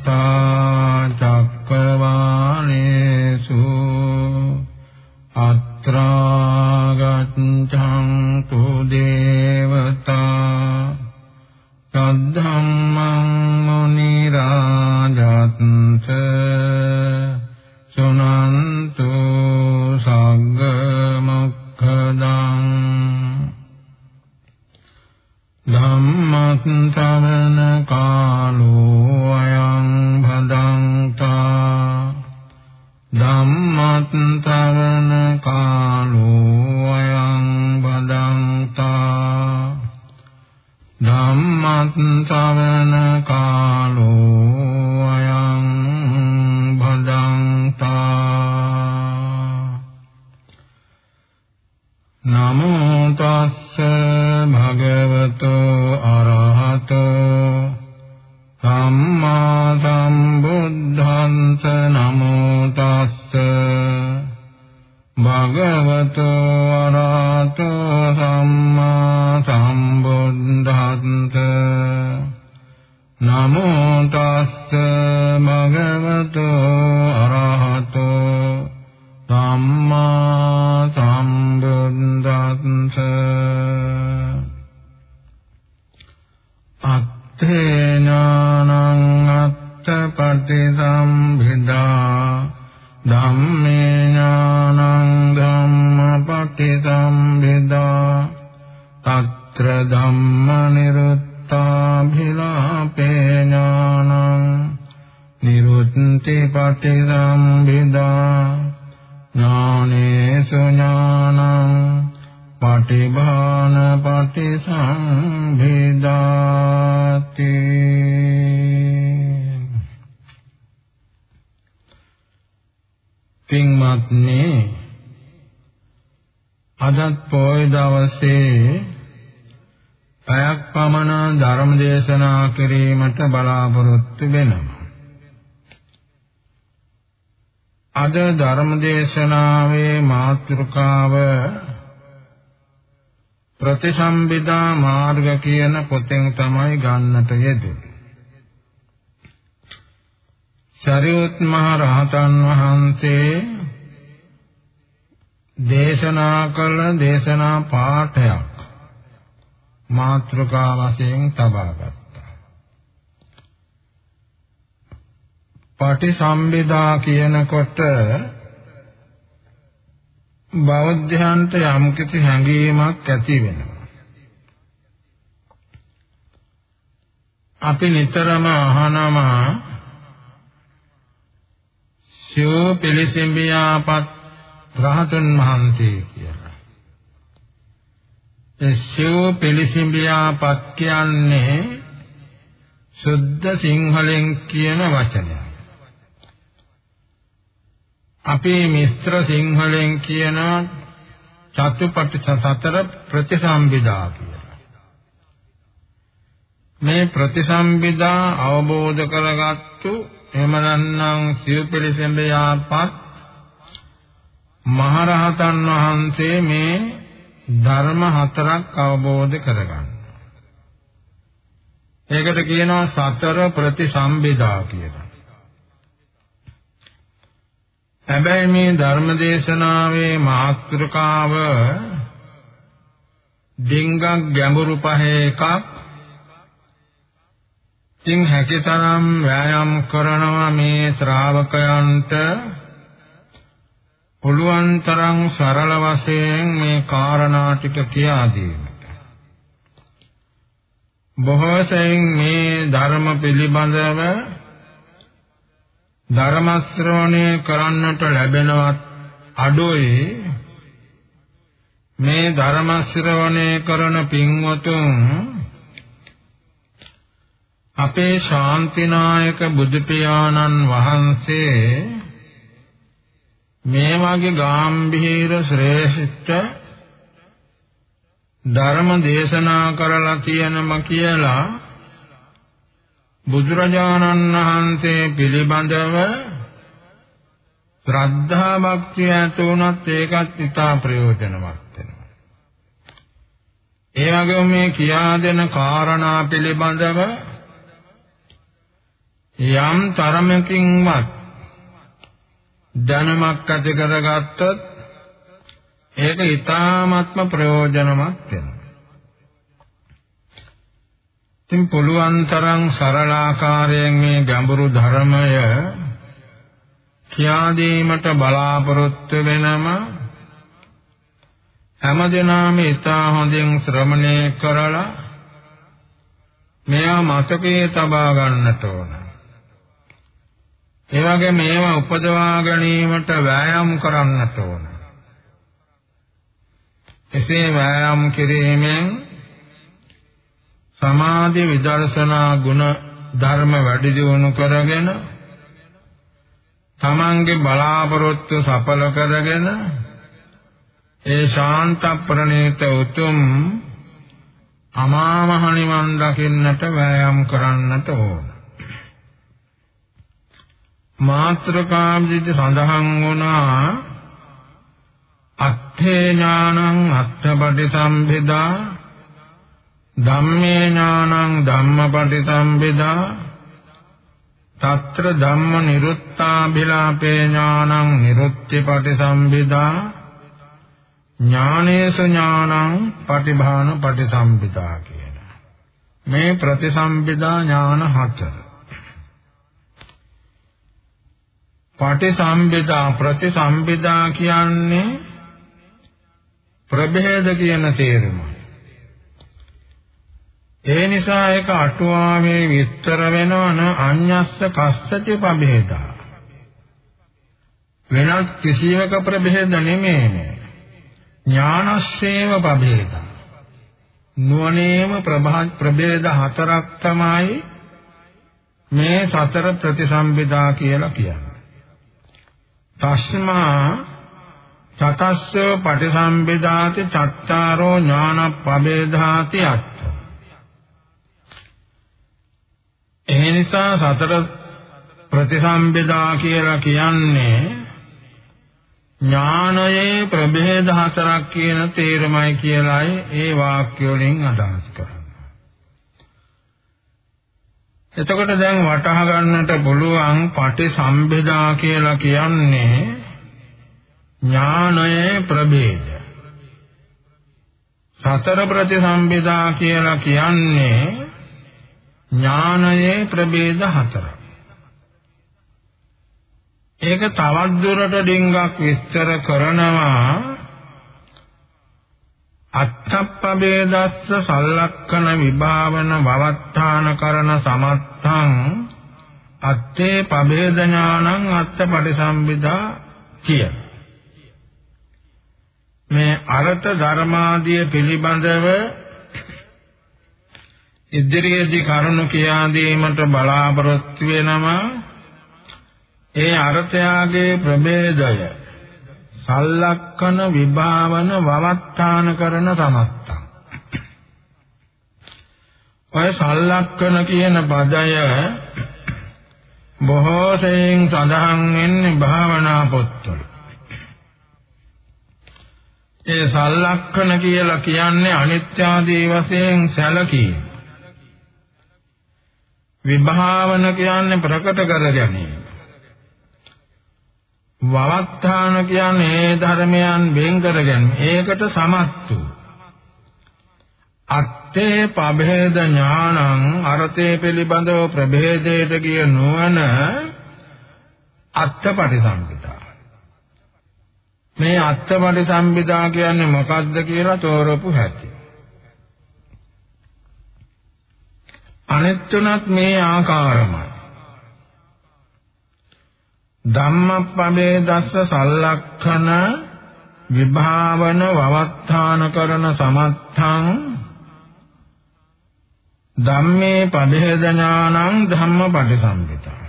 චක්කවාලේසු පැයක් පමණ ධර්ම දේශනා කිරීමට බලාපොරොත්තු වෙනවා අද ධර්ම දේශනාවේ මාතෘකාව ප්‍රතිසම්බිදා මාර්ග කියන පොතෙන් තමයි ගන්නට යෙදුනේ. සරියුත් මහ රහතන් වහන්සේ දේශනා කළ දේශනා පාඨයක් මාතෘකා වශයෙන් තබා ගත්තා. පටිසම්භිදා කියනකොට බෞද්ධයන්ට යම්කිසි හැඟීමක් ඇති වෙනවා. අපි නිතරම අහනවා සියෝ පිළිසෙඹියාපත් රහතන් වහන්සේ කියලා. ඒ සියෝ පිළිසෙඹියාපත් කියන්නේ සුද්ධ සිංහලෙන් කියන වචනයක්. අපේ මිශ්‍ර සිංහලෙන් කියන චතුපටි සතර ප්‍රතිසම්බිදා කියලා. මේ ප්‍රතිසම්බිදා අවබෝධ කරගත්තු එහෙම නැත්නම් සිව්පිලිසෙඹයාපත් මහරහතන් වහන්සේ මේ ධර්ම හතරක් අවබෝධ කරගන්න. ඒකට කියනවා සතර ප්‍රතිසම්බිදා කියලා. හැබැයි මේ ධර්ම දේශනාවේ මාතෘකාව ඩිංගක් ගැඹුරු පහේ එකක් තින් හැකිතරම් වෑයම් කරනවා මේ ශ්‍රාවකයන්ට පුළුවන් තරම් සරල වශයෙන් මේ කාරණා ටික කියා දීමට. බොහෝ සෙයින් මේ ධර්ම පිළිබඳව ධර්ම ශ්‍රවණය කරන්නට ලැබෙනවත් අඩුයි. මේ ධර්ම ශ්‍රවණය කරන පින්වතුන් අපේ ශාන්තිනායක බුදු පියාණන් වහන්සේ මේ වගේ ගාම්භීර ශ්‍රේෂ්ඨ ධර්ම දේශනා කරලා තියෙනම කියලා බුදුරජාණන් වහන්සේ පිළිබඳව ශ්‍රද්ධා භක්තිය ඇති වුණත් ඒකත් ඉතා ප්‍රයෝජනවත් වෙනවා. ඒ වගේම මේ කියා දෙන කාරණා පිළිබඳව යම් තරමකින්වත් දැනුමක් ඇති කරගත්තොත් ඒක ඊ타ත්ම ප්‍රයෝජනමත් වෙනවා. ඉතින් පුළුවන් තරම් සරල ආකාරයෙන් මේ ගැඹුරු ධර්මය කියා දීමට බලාපොරොත්තු වෙනම හැමදෙනාම ඊතා හොඳින් ශ්‍රවණය කරලා මේවා මතකයේ තබා ගන්නට ඕන. ඒ වගේ මේවා උපදවා ගැනීමට වෑයම් කරන්නට ඕන. එසේ වෑයම් කිරීමෙන් සමාධි විදර්ශනා ගුණ ධර්ම වැඩි දියුණු කරගෙන තමන්ගේ බලාපොරොත්තු සඵල කරගෙන ඒ ශාන්ත ප්‍රණීත උතුම් අමා මහ නිවන් දකින්නට වෑයම් කරන්නට ඕන. මාත්‍රකාම්දිත සඳහන් වුණා අත්ථේ ඥානං අත්ථපටි සම්භිදා ධම්මේ ඥානං ධම්මපටි සම්භිදා తත්‍ර ධම්ම නිරුත්තාභිලාපේ ඥානං නිරුත්තිපටි සම්භිදා ඥානේසු ඥානං පටිභාන පටිසම්පිතා කියන මේ ප්‍රතිසම්පිදා ඥාන හතර. පටිසම්පිදා ප්‍රතිසම්පිදා කියන්නේ ප්‍රභේද කියන තේරුමයි ඒ නිසා ඒක අටුවාවේ විස්තර වෙනවන අඤ්ඤස්ස කස්සති පබේදා වෙනත් කිසියක ප්‍රභේද නෙමෙයි ඥානස්සේව පබේද නුවණේම ප්‍රභේද හතරක් තමයි මේ සතර ප්‍රතිසම්පදා කියලා කියන්නේ. තස්මා චතස්ස පටිසම්පදාති චත්තාරෝ ඥාන පබේධාති අත්ථ. ඒ නිසා සතර ප්‍රතිසම්පදා කියලා කියන්නේ ඥානයේ ප්‍රභේද හතරක් කියන තේරමයි කියලායි ඒ වාක්‍ය වලින් අදහස් කරන්නේ. එතකොට දැන් වටහා ගන්නට පුළුවන් පටිසම්භේදා කියලා කියන්නේ ඥානයේ ප්‍රභේද. සතර ප්‍රතිසම්භේදා කියලා කියන්නේ ඥානයේ ප්‍රභේද හතරක්. ඒක තවත් දුරට ඩිංගක් විස්තර කරනවා අත්තප්පබේදස්ස සල්ලක්කන විභාවන වවත්තාන කරන සමත්තං අත්තේ පබේද ඥානං අත්තපටිසම්භිදා කිය. මේ අරත ධර්මාදිය පිළිබඳව ඉදිරියේදී කරුණු කියා දීමට බලාපොරොත්තු වෙනවා ඒ අර්ථයාගේ ප්‍රභේදය සල්ලක්කන විභාවන වවත්තාන කරන සමත්තං ඔය සල්ලක්කන කියන පදය බොහෝ සෙයින් සඳහන් වෙන්නේ භාවනා පොත්වල. ඒ සල්ලක්කන කියලා කියන්නේ අනිත්‍ය ආදී වශයෙන් සැලකීම. විභාවන කියන්නේ ප්‍රකට කර ගැනීම. වවත්තාන කියන්නේ ඒ ධර්මයන් වෙන් කරගෙන ඒකට සමත් වූ. අත්තේ පබේද ඥානං අර්ථේ පිළිබඳව ප්‍රභේදයට කිය නොවන අත්පටිසම්පිතා මේ අත්පටිසම්පිතා කියන්නේ මොකක්ද කියලා තෝරපු හැටි. අනෙත් තුනත් මේ ආකාරමයි. ධම්මප්පමේ දස්ස සල්ලක්ඛන විභාවන වවත්තාන කරන සමත්තං ධම්මේ පබේද ඥානං ධම්මපටිසම්පිතා.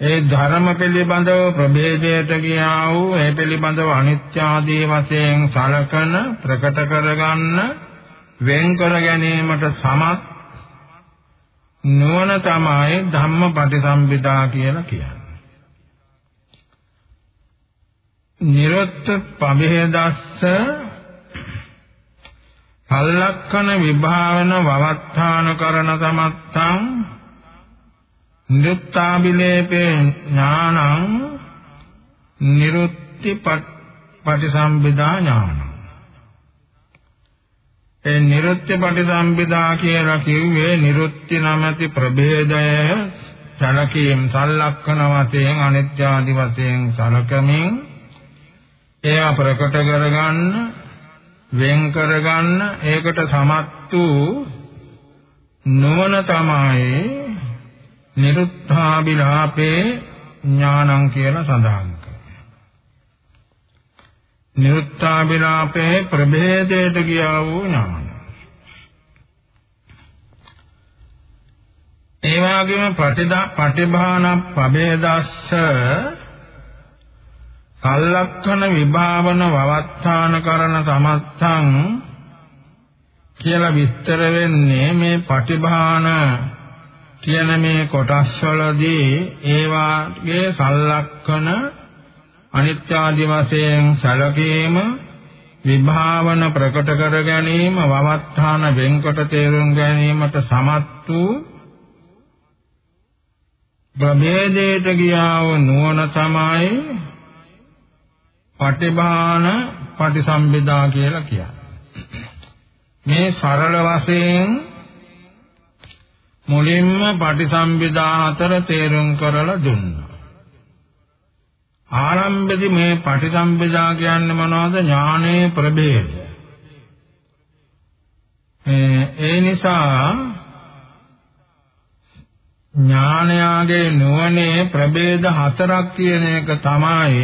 ඒ ධර්ම පිළිබඳව ප්‍රභේදයට ගියා වූ ඒ පිළිබඳව අනිත්‍ය ආදී වශයෙන් සලකන ප්‍රකට කරගන්න වෙන් කර ගැනීමට සමත් නුවණ තමයි ධම්මපටිසම්පිතා කියලා කියන්නේ. නිරොත්ත පබේදස්ස සල්ලක්කන විභාවන වවත්තාන කරන සමත්තං නිරුත්තාබිලේපේ ඥානං නිරුත්ති පටිසම්භිදා ඥානං. ඒ නිරුත්ති පටිසම්භිදා කියලා කිව්වේ නිරුත්ති නැමැති ප්‍රභේදය සලකීම් සලක්ෂණ වශයෙන් අනිත්‍ය ආදි වශයෙන් සලකමින් ඒවා ප්‍රකට කරගන්න වෙන් කරගන්න ඒකට සමත් වූ නුවණ තමයි නිරුත්ථාබිලාපේ ඥානං කියලා සඳහන් කරන්නේ. නිරුත්ථාබිලාපේ ප්‍රභේදයට ගියා වූ ඥාන. ඒ වගේම පටිභාන පබේදස්ස සල්ලක්ෂණ විභාවන වවත්තාන කරන සමත්තං කියලා විස්තර වෙන්නේ මේ පටිභාන කියන මේ කොටස් වලදී ඒ වාගේ සල්ලක්ෂණ අනිත්‍ය ආදි වශයෙන් සැලකීම විභාවන ප්‍රකට කර ගැනීම වවත්තාන වෙන්කොට තේරුම් ගැනීමට සමත් වූ ප්‍රභේදයට ගියා වූ නුවණ තමයි පටිභාන පටිසම්භිදා කියලා කියන්නේ. මේ සරල වශයෙන් මුලින්ම පටිසම්භිදා හතර තේරුම් කරලා දුන්නා. ආරම්භයේදී මේ පටිසම්භිදා කියන්නේ මොනවද? ඥානයේ ප්‍රභේද. ඒ නිසා ඥානයාගේ නුවණේ ප්‍රභේද හතරක් කියන එක තමයි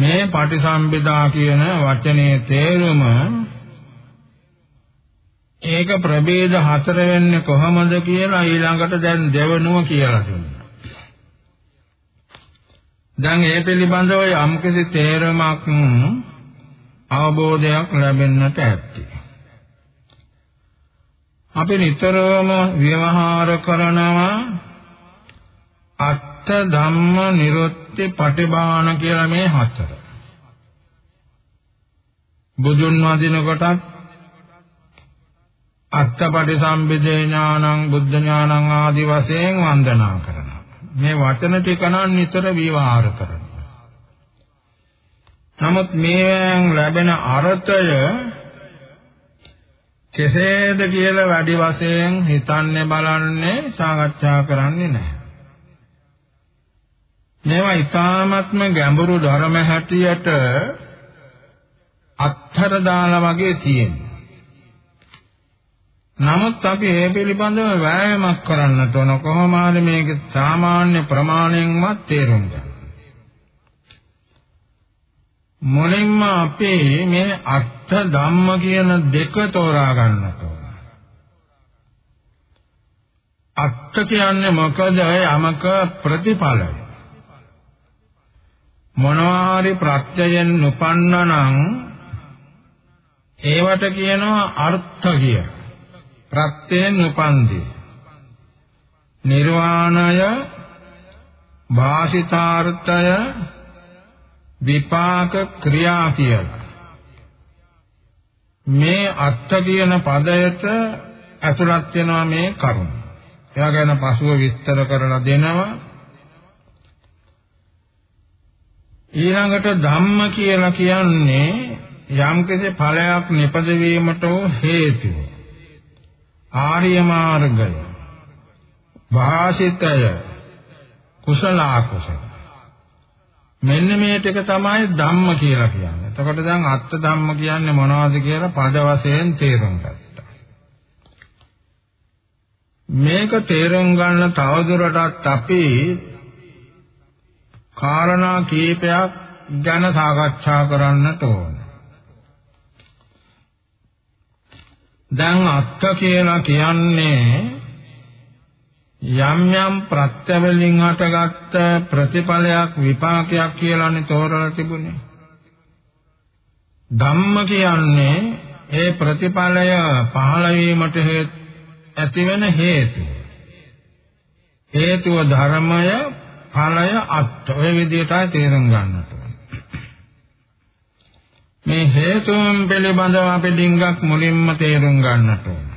මේ පටිසම්භිදා කියන වචනේ තේරුම ඒක ප්‍රභේද හතර වෙන්නේ කොහොමද කියලා ඊළඟට දැන් දෙවනුව කියලා දුන්නා. දැන් ඒ පිළිබඳව යම්කිසි තේරුමක් අවබෝධයක් ලැබෙන්නට ඇති. අපි නිතරම ව්‍යවහාර කරනවා අත්ත ධම්ම නිරුත්ති පටිභාන කියලා මේ හතර. බුදුන් වදින කොටත් අත්තපටි සම්බිදේ ඥානං බුද්ධ ඥානං ආදි වශයෙන් වන්දනා කරනවා. මේ වචන ටික නම් නිතර විවහාර කරනවා. නමුත් මේෙන් ලැබෙන අර්ථය කෙසේද කියලා වැඩි වශයෙන් හිතන්නේ බලන්නේ සාකච්ඡා කරන්නේ නැහැ. මේවා ඊ타ත්ම ගැඹුරු ධර්ම හැටියට අත්තර දාලා වගේ තියෙනවා. නමුත් අපි මේ පිළිබඳව වෑයමක් කරන්නට ඕන කොහොම හරි මේක සාමාන්‍ය ප්‍රමාණයෙන්වත් තේරුම් ගන්න. මුලින්ම අපි මේ අර්ථ ධම්ම කියන දෙක තෝරා ගන්නට ඕන. අර්ථ කියන්නේ මොකද? යමක ප්‍රතිඵලය. මොනවා හරි ප්‍රත්‍යයෙන් උපන්නනම් ඒවට කියනවා අර්ථ කිය. ප්‍රත්‍යයෙන් උපන්දී. නිර්වාණය භාසිතාර්ථය විපාක ක්‍රියා කියලා. මේ අර්ථ කියන පදයට ඇතුළත් වෙනවා මේ කරුණ. එයා ගැන පසුව විස්තර කරලා දෙනවා. ඊළඟට ධම්ම කියලා කියන්නේ යම්කිසි ඵලයක් නිපද වීමට හේතුව. ආර්ය මාර්ගය. වාසිතය. කුසල අකුසල. මෙන්න මේ ටික තමයි ධම්ම කියලා කියන්නේ. එතකොට දැන් අත්ත් ධම්ම කියන්නේ මොනවද කියලා පද වශයෙන් තේරුම් ගත්තා. මේක තේරුම් ගන්න තවදුරටත් අපි කාරණා කීපයක් ගැන සාකච්ඡා කරන්නට ඕන. දැන් අත්ත කියලා කියන්නේ යම් යම් ප්‍රත්‍යවලින් හටගත්ත ප්‍රතිඵලයක් විපාකයක් කියලානේ තෝරලා තිබුණේ. ධම්ම කියන්නේ ඒ ප්‍රතිඵලය පහළ වීමට ඇතිවෙන හේතුව. හේතුව ධර්මය ඵලය අත්ත. ඔය විදිහටයි තේරුම් ගන්නට මේ හේතුන් පිළිබඳව අපි ඩිංගක් මුලින්ම තේරුම් ගන්නට ඕන.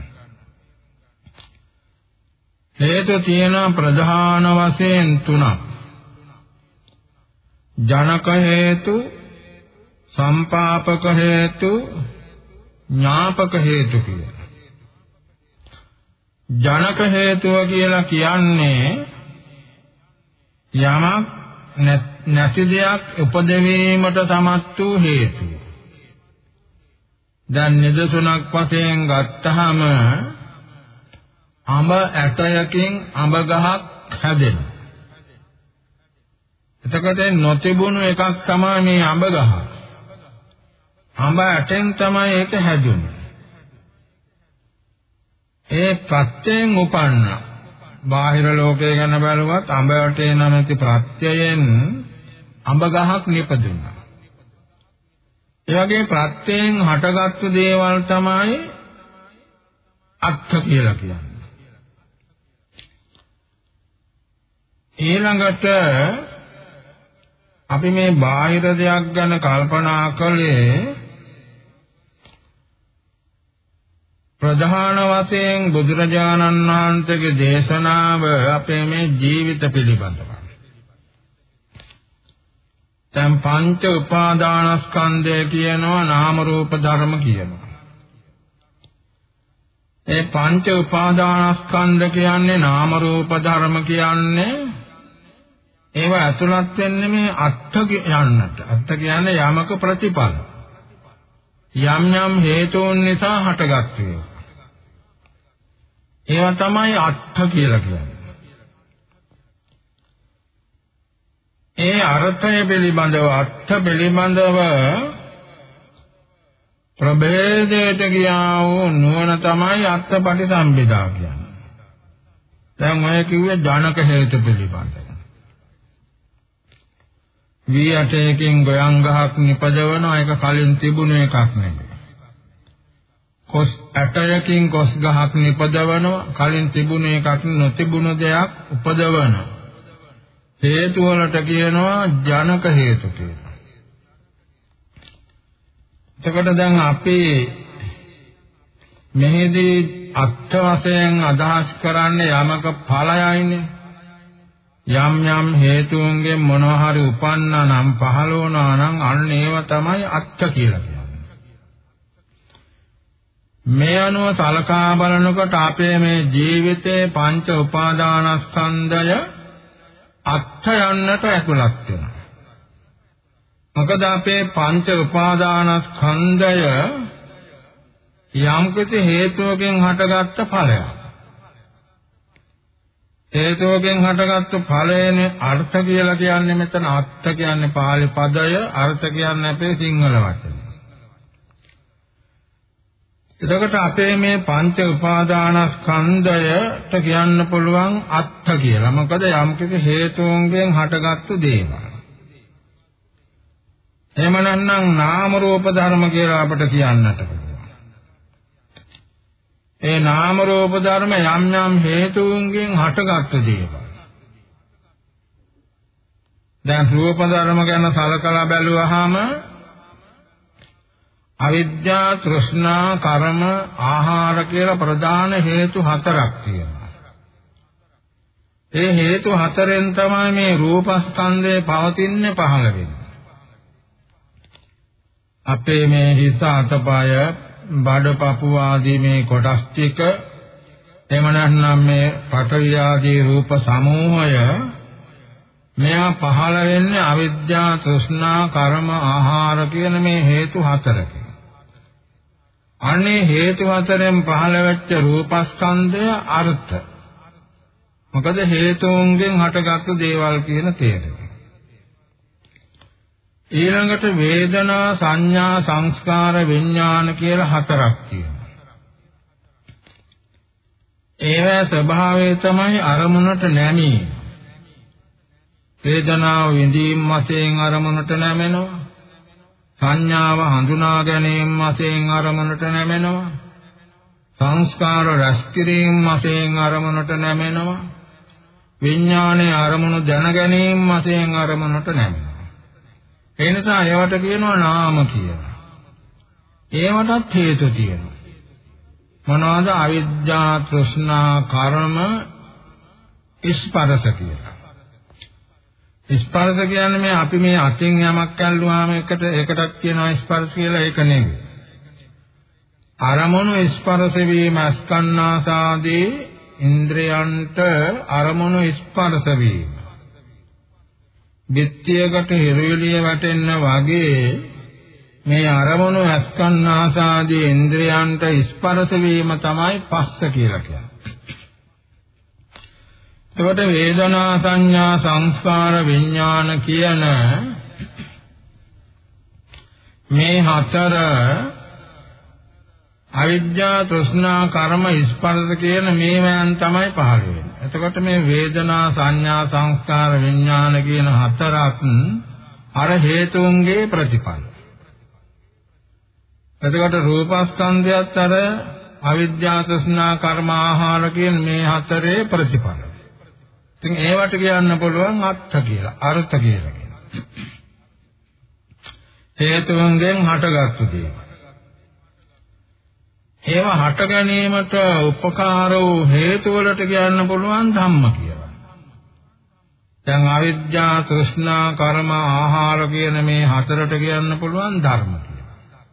හේතු තියෙන ප්‍රධාන වශයෙන් තුනක්. ජනක හේතු, සම්පාපක හේතු, ඥාපක හේතු කියලා. ජනක හේතුව කියලා කියන්නේ යමක් නැති දෙයක් උපදවීමට සමත් වූ හේතුව. දැන් නිදසුනක් වශයෙන් ගත්තහම අඹ ඇටයකින් අඹ ගහක් හැදෙනවා. එතකොට නොතිබුණු එකක් තමයි මේ අඹ ගහ. අඹ ඇටෙන් තමයි ඒක හැදුනේ. ඒ ප්‍රත්‍යයෙන් උපන්න බාහිර ලෝකය ගැන බලුවත් අඹ ඇටේ නැමැති ප්‍රත්‍යයෙන් අඹ ගහක් නිපදුණා. ඒ වගේ ප්‍රත්‍යයෙන් හටගත්තු දේවල් තමයි අත්ථ කියලා කියන්නේ. ඊළඟට අපි මේ බාහිර දෙයක් ගැන කල්පනා කළේ ප්‍රධාන වශයෙන් බුදුරජාණන් වහන්සේගේ දේශනාව අපේ මේ ජීවිත පිළිබඳව. දැන් පංච උපාදානස්කන්ධය කියනවා නාම රූප ධර්ම කියනවා. ඒ පංච උපාදානස්කන්ධ කියන්නේ නාම රූප ධර්ම කියන්නේ ඒව ඇතුළත් වෙන්නේ මේ අත්ථ යන්නට. අත්ථ කියන්නේ යමක ප්‍රතිපල. යම් යම් හේතුන් නිසා හටගත් ඒවා. ඒවා තමයි අත්ථ කියලා කියන්නේ. ඒ අර්ථය පිළිබඳව අර්ථ පිළිබඳව ප්‍රභේදයට ගියා වූ නුවණ තමයි අත්ථපටිසම්භිදා කියන්නේ. දැන් ඔය කිව්වේ ජනක හේතු පිළිබඳව. වී අටයකින් ගොයන් ගහක් නිපදවන එක කලින් තිබුණ එකක් නෙමෙයි. කොස් අටයකින් කොස් ගහක් නිපදවනවා කලින් තිබුණ එකක් නොතිබුණ දෙයක් උපදවන හේතු වලට කියනවා ජනක හේතු කියලා. එතකොට දැන් අපි මෙහිදී අත්ථ වශයෙන් අදහස් කරන්නේ යමක ඵලයයිනේ. යම් යම් හේතුන්ගෙන් මොනවා හරි උපන්නා නම් පහළ වුණා නම් අන්න ඒව තමයි අත්ත කියලා කියන්නේ. මේ අනුව සලකා බලනකොට අපේ මේ ජීවිතේ පංච උපාදානස්කන්ධය අත්ත යන්නට ඇතුළත් වෙනවා. මොකද අපේ පංච උපාදානස්කන්ධය යම් කිසි හේතුවකින් හටගත්ත ඵලයක්. හේතුවකින් හටගත්තු ඵලයනේ අර්ථ කියලා කියන්නේ මෙතන අර්ථ කියන්නේ පාලි පදය අර්ථ කියන්නේ අපේ සිංහල වචනේ. එතකොට අපේ මේ පංච උපාදානස්කන්ධයට කියන්න පුළුවන් අර්ථ කියලා. මොකද යම්කිසි හේතුන්ගෙන් හටගත්තු දේවල්. එහෙම නැත්නම් නාම රූප ධර්ම කියලා අපිට කියන්නට පුළුවන්. ඒ නාම රූප ධර්ම යම් යම් හේතුන්ගෙන් හටගත්තු දේවල්. දැන් රූප ධර්ම ගැන සලකලා බැලුවහම අවිද්‍යා තෘෂ්ණා කර්ම ආහාර කියලා ප්‍රධාන හේතු හතරක් තියෙනවා. ඒ හේතු හතරෙන් තමයි මේ රූපස්කන්ධය පවතින්නේ පහළ වෙන්නේ. අපේ මේ හිස අතපය බඩ පපුව ආදී මේ කොටස් ටික එහෙම නැත්නම් මේ පඨවි ආදී රූප සමූහය මෙයා පහළ වෙන්නේ අවිද්‍යා තෘෂ්ණා කර්ම ආහාර කියන මේ හේතු හතරකින්. අනේ හේතු හතරෙන් පහළ වෙච්ච රූපස්කන්ධය අර්ථ. මොකද හේතුන්ගෙන් හටගත්තු දේවල් කියන තේරුම. ඊළඟට වේදනා සංඥා සංස්කාර විඥාන කියලා හතරක් තියෙනවා. ඒවැ ස්වභාවය තමයි අරමුණට නැමීම. වේදනාව විඳීම් වශයෙන් අරමුණට නැමෙනවා. සංඥාව හඳුනා ගැනීම වශයෙන් අරමුණට නැමෙනවා. සංස්කාර රැස් කිරීම වශයෙන් අරමුණට නැමෙනවා. විඥානයේ අරමුණු දැන ගැනීම වශයෙන් අරමුණට නැමෙනවා. ඒ නිසා ඒවට කියනවා නාම කියලා. ඒවටත් හේතු තියෙනවා. මොනවාද අවිද්‍යා තෘෂ්ණා කර්ම ස්පර්ශ කියලා. ස්පර්ශ කියන්නේ මේ අපි මේ අතින් යමක් ඇල්ලුවාම එකට ඒකටත් කියනවා ස්පර්ශ කියලා ඒක නෙවෙයි. අරමුණු ස්පර්ශ වීම ස්කන්නාසාදී ඉන්ද්‍රයන්ට අරමුණු ස්පර්ශ වීම. බිත්තියකට හිරුවිලිය වැටෙන්න වගේ මේ අරමුණු ස්කන්නාසාදී ඉන්ද්‍රයන්ට ස්පර්ශ වීම තමයි පස්ස කියලා කියන්නේ. එතකොට වේදනා සංඥා සංස්කාර විඥාන කියන මේ හතර අවිද්‍යා තෘෂ්ණා කර්ම ස්පර්ශ කියන මේවෙන් තමයි පහළ වෙන්නේ. එතකොට මේ වේදනා සංඥා සංස්කාර විඥාන කියන හතරක් අර හේතුන්ගේ ප්‍රතිඵල. එතකොට රූපස්කන්ධයත් අර අවිද්‍යා තෘෂ්ණා කර්ම ආහාර කියන මේ හතරේ ප්‍රතිඵල. ඉතින් ඒවට කියන්න පුළුවන් අර්ථ කියලා, අර්ථ කියලා කියනවා. හේතුන්ගෙන් හටගත්තු දේවල්. ඒවා හට ගැනීමට උපකාර වූ හේතු වලට කියන්න පුළුවන් ධම්ම කියලා. දැන් අවිද්‍යා, තෘෂ්ණා, කර්ම, ආහාර කියන මේ හතරට කියන්න පුළුවන් ධර්ම කියලා.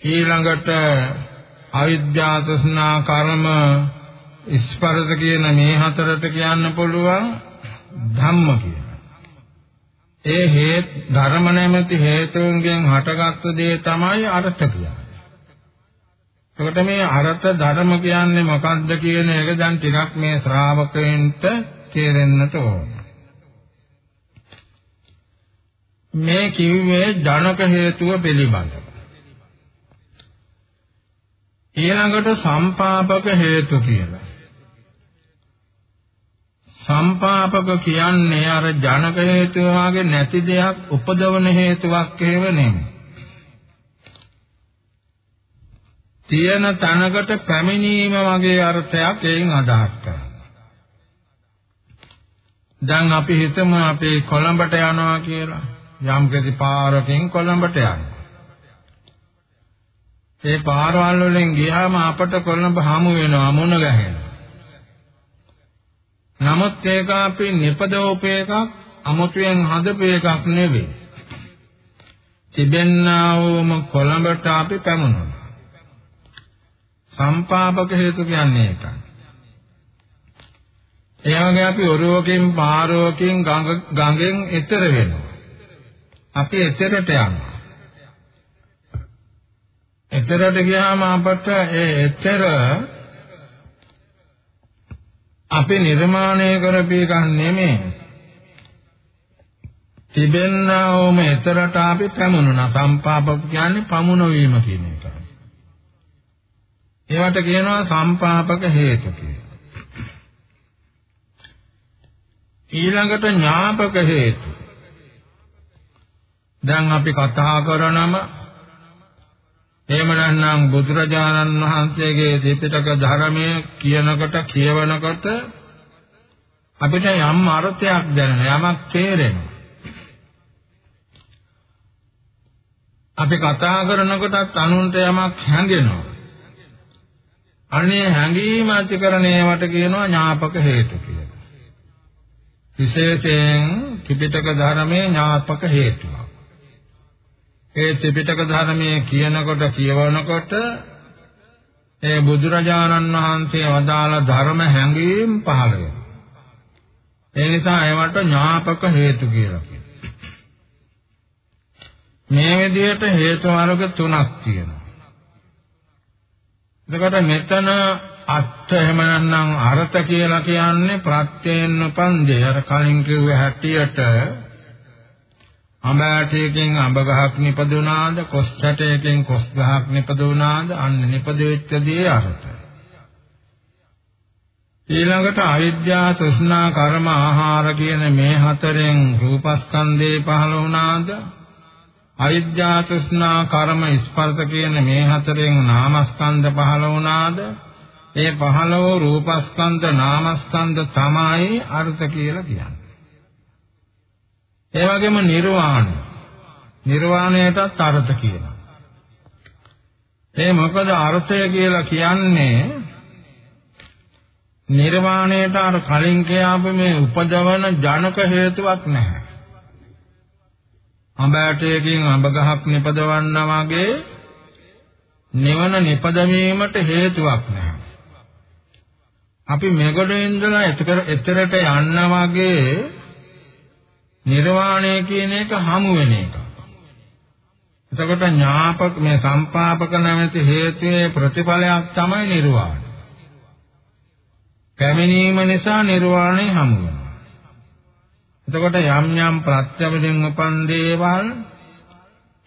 ඊළඟට අවිද්‍යා, තෘෂ්ණා, කර්ම, ස්පර්ශ කියන මේ හතරට කියන්න පුළුවන් ධම්ම කියලා. ඒ හේත් ධර්ම නැමැති හේතුන්ගෙන් හටගත්තු දේ තමයි අර්ථ කියන්නේ. එතකොට මේ අර්ථ ධර්ම කියන්නේ මොකක්ද කියන එක දැන් ටිකක් මේ ශ්‍රාවකයන්ට තේරෙන්නට ඕන. මේ කිව්වේ ජනක හේතුව පිළිබඳව. ඊළඟට සම්පාපක හේතු කියලා. සම්පාපක කියන්නේ අර ජනක හේතුව වාගේ නැති දෙයක් උපදවන හේතුවක් හේව නෙමෙයි. තියෙන තැනකට පැමිණීම වගේ අර්ථයක් එයින් අදහස් කරනවා. දැන් අපි හිතමු අපි කොළඹට යනවා කියලා. යම් කිසි පාරකින් කොළඹට යනවා. ඒ පාරවල් වලින් ගියාම අපට කොළඹ හමු වෙනවා මුණ ගැහෙනවා. නමුත් ඒක අපි නිපදවපු එකක් අමුතුවෙන් හදපු එකක් නෙවෙයි. තිබෙන්නා වූම කොළඹට අපි පැමුණුණා. සම්පාපක හේතු කියන්නේ ඒකයි. ඒ වගේ අපි ඔරුවකින් පාරවකින් ගඟෙන් එතර වෙනවා. අපි එතරට යනවා. එතරට ගියාම අපට ඒ එතර අපි නිර්මාණය කරපී එකක් නෙමෙයි. තිබෙන්නා වූම එතරට අපි පැමුණුණා. සම්පාපක කියන්නේ පමුණ වීම කියන එකයි. ඒවට කියනවා සම්පාපක හේතු කියලා. ඊළඟට ඥාපක හේතු. දැන් අපි කතා කරනම එහෙම නැත්නම් බුදුරජාණන් වහන්සේගේ ත්‍රිපිටක ධර්මයේ කියනකොට කියවනකොට අපිට යම් අර්ථයක් දැනෙන යමක් තේරෙනවා. අපි කතා කරනකොටත් අනුන්ට යමක් හැඟෙනවා. අනේ හැඟීම ඇති කරන ඒවට කියනවා ඥාපක හේතු කියලා. විශේෂයෙන් ත්‍රිපිටක ධර්මයේ ඥාපක හේතුව. ඒ ත්‍රිපිටක ධර්මයේ කියනකොට කියවනකොට ඒ බුදුරජාණන් වහන්සේ වදාළ ධර්ම හැඟීම් පහළ වෙනවා. ඒ නිසා ඒවට ඥාපක හේතු කියලා කියනවා. මේ විදිහට හේතු වර්ග තුනක් තියෙනවා. එතකොට මෙතන අත්ථ එහෙම නැත්නම් අර්ථ කියලා කියන්නේ ප්‍රත්‍යයෙන් උපන්දේ අර කලින් කිව්ව හැටියට අඹ ඇටයකින් අඹ ගහක් නිපදුනාද කොස් ඇටයකින් කොස් ගහක් නිපදුනාද අන්න නිපදෙච්ච දේ අර්ථ. ඊළඟට අවිද්‍යා තෘෂ්ණා කර්ම ආහාර කියන මේ හතරෙන් රූපස්කන්ධේ පහළ වුණාද? අවිද්‍යා තෘෂ්ණා කර්ම ස්පර්ශ කියන මේ හතරෙන් නාමස්කන්ධ පහළ වුණාද? ඒ පහළ වූ රූපස්කන්ධ නාමස්කන්ධ තමයි අර්ථ කියලා කියන්නේ. ඒ වගේම නිර්වාණ නිර්වාණයටත් අර්ථ කියනවා. ඒ මොකද අර්ථය කියලා කියන්නේ නිර්වාණයට අර කලින් කියාපු මේ උපදවන ජනක හේතුවක් නැහැ. අඹෑටයකින් අඹ ගහක් නිපදවන්නා වගේ නිවන නිපදවීමට හේතුවක් නැහැ. අපි මෙගොඩේ ඉඳලා එතරට යන්න වගේ නිර්වාණය කියන එක හමු වෙන එක. එතකොට ඥාපක මේ සම්පාපක නැමැති හේතුයේ ප්‍රතිඵලයක් තමයි නිර්වාණය. පැමිණීම නිසා නිර්වාණය හමු වෙනවා. එතකොට යම් යම් ප්‍රත්‍යවලින් උපන් දේවල්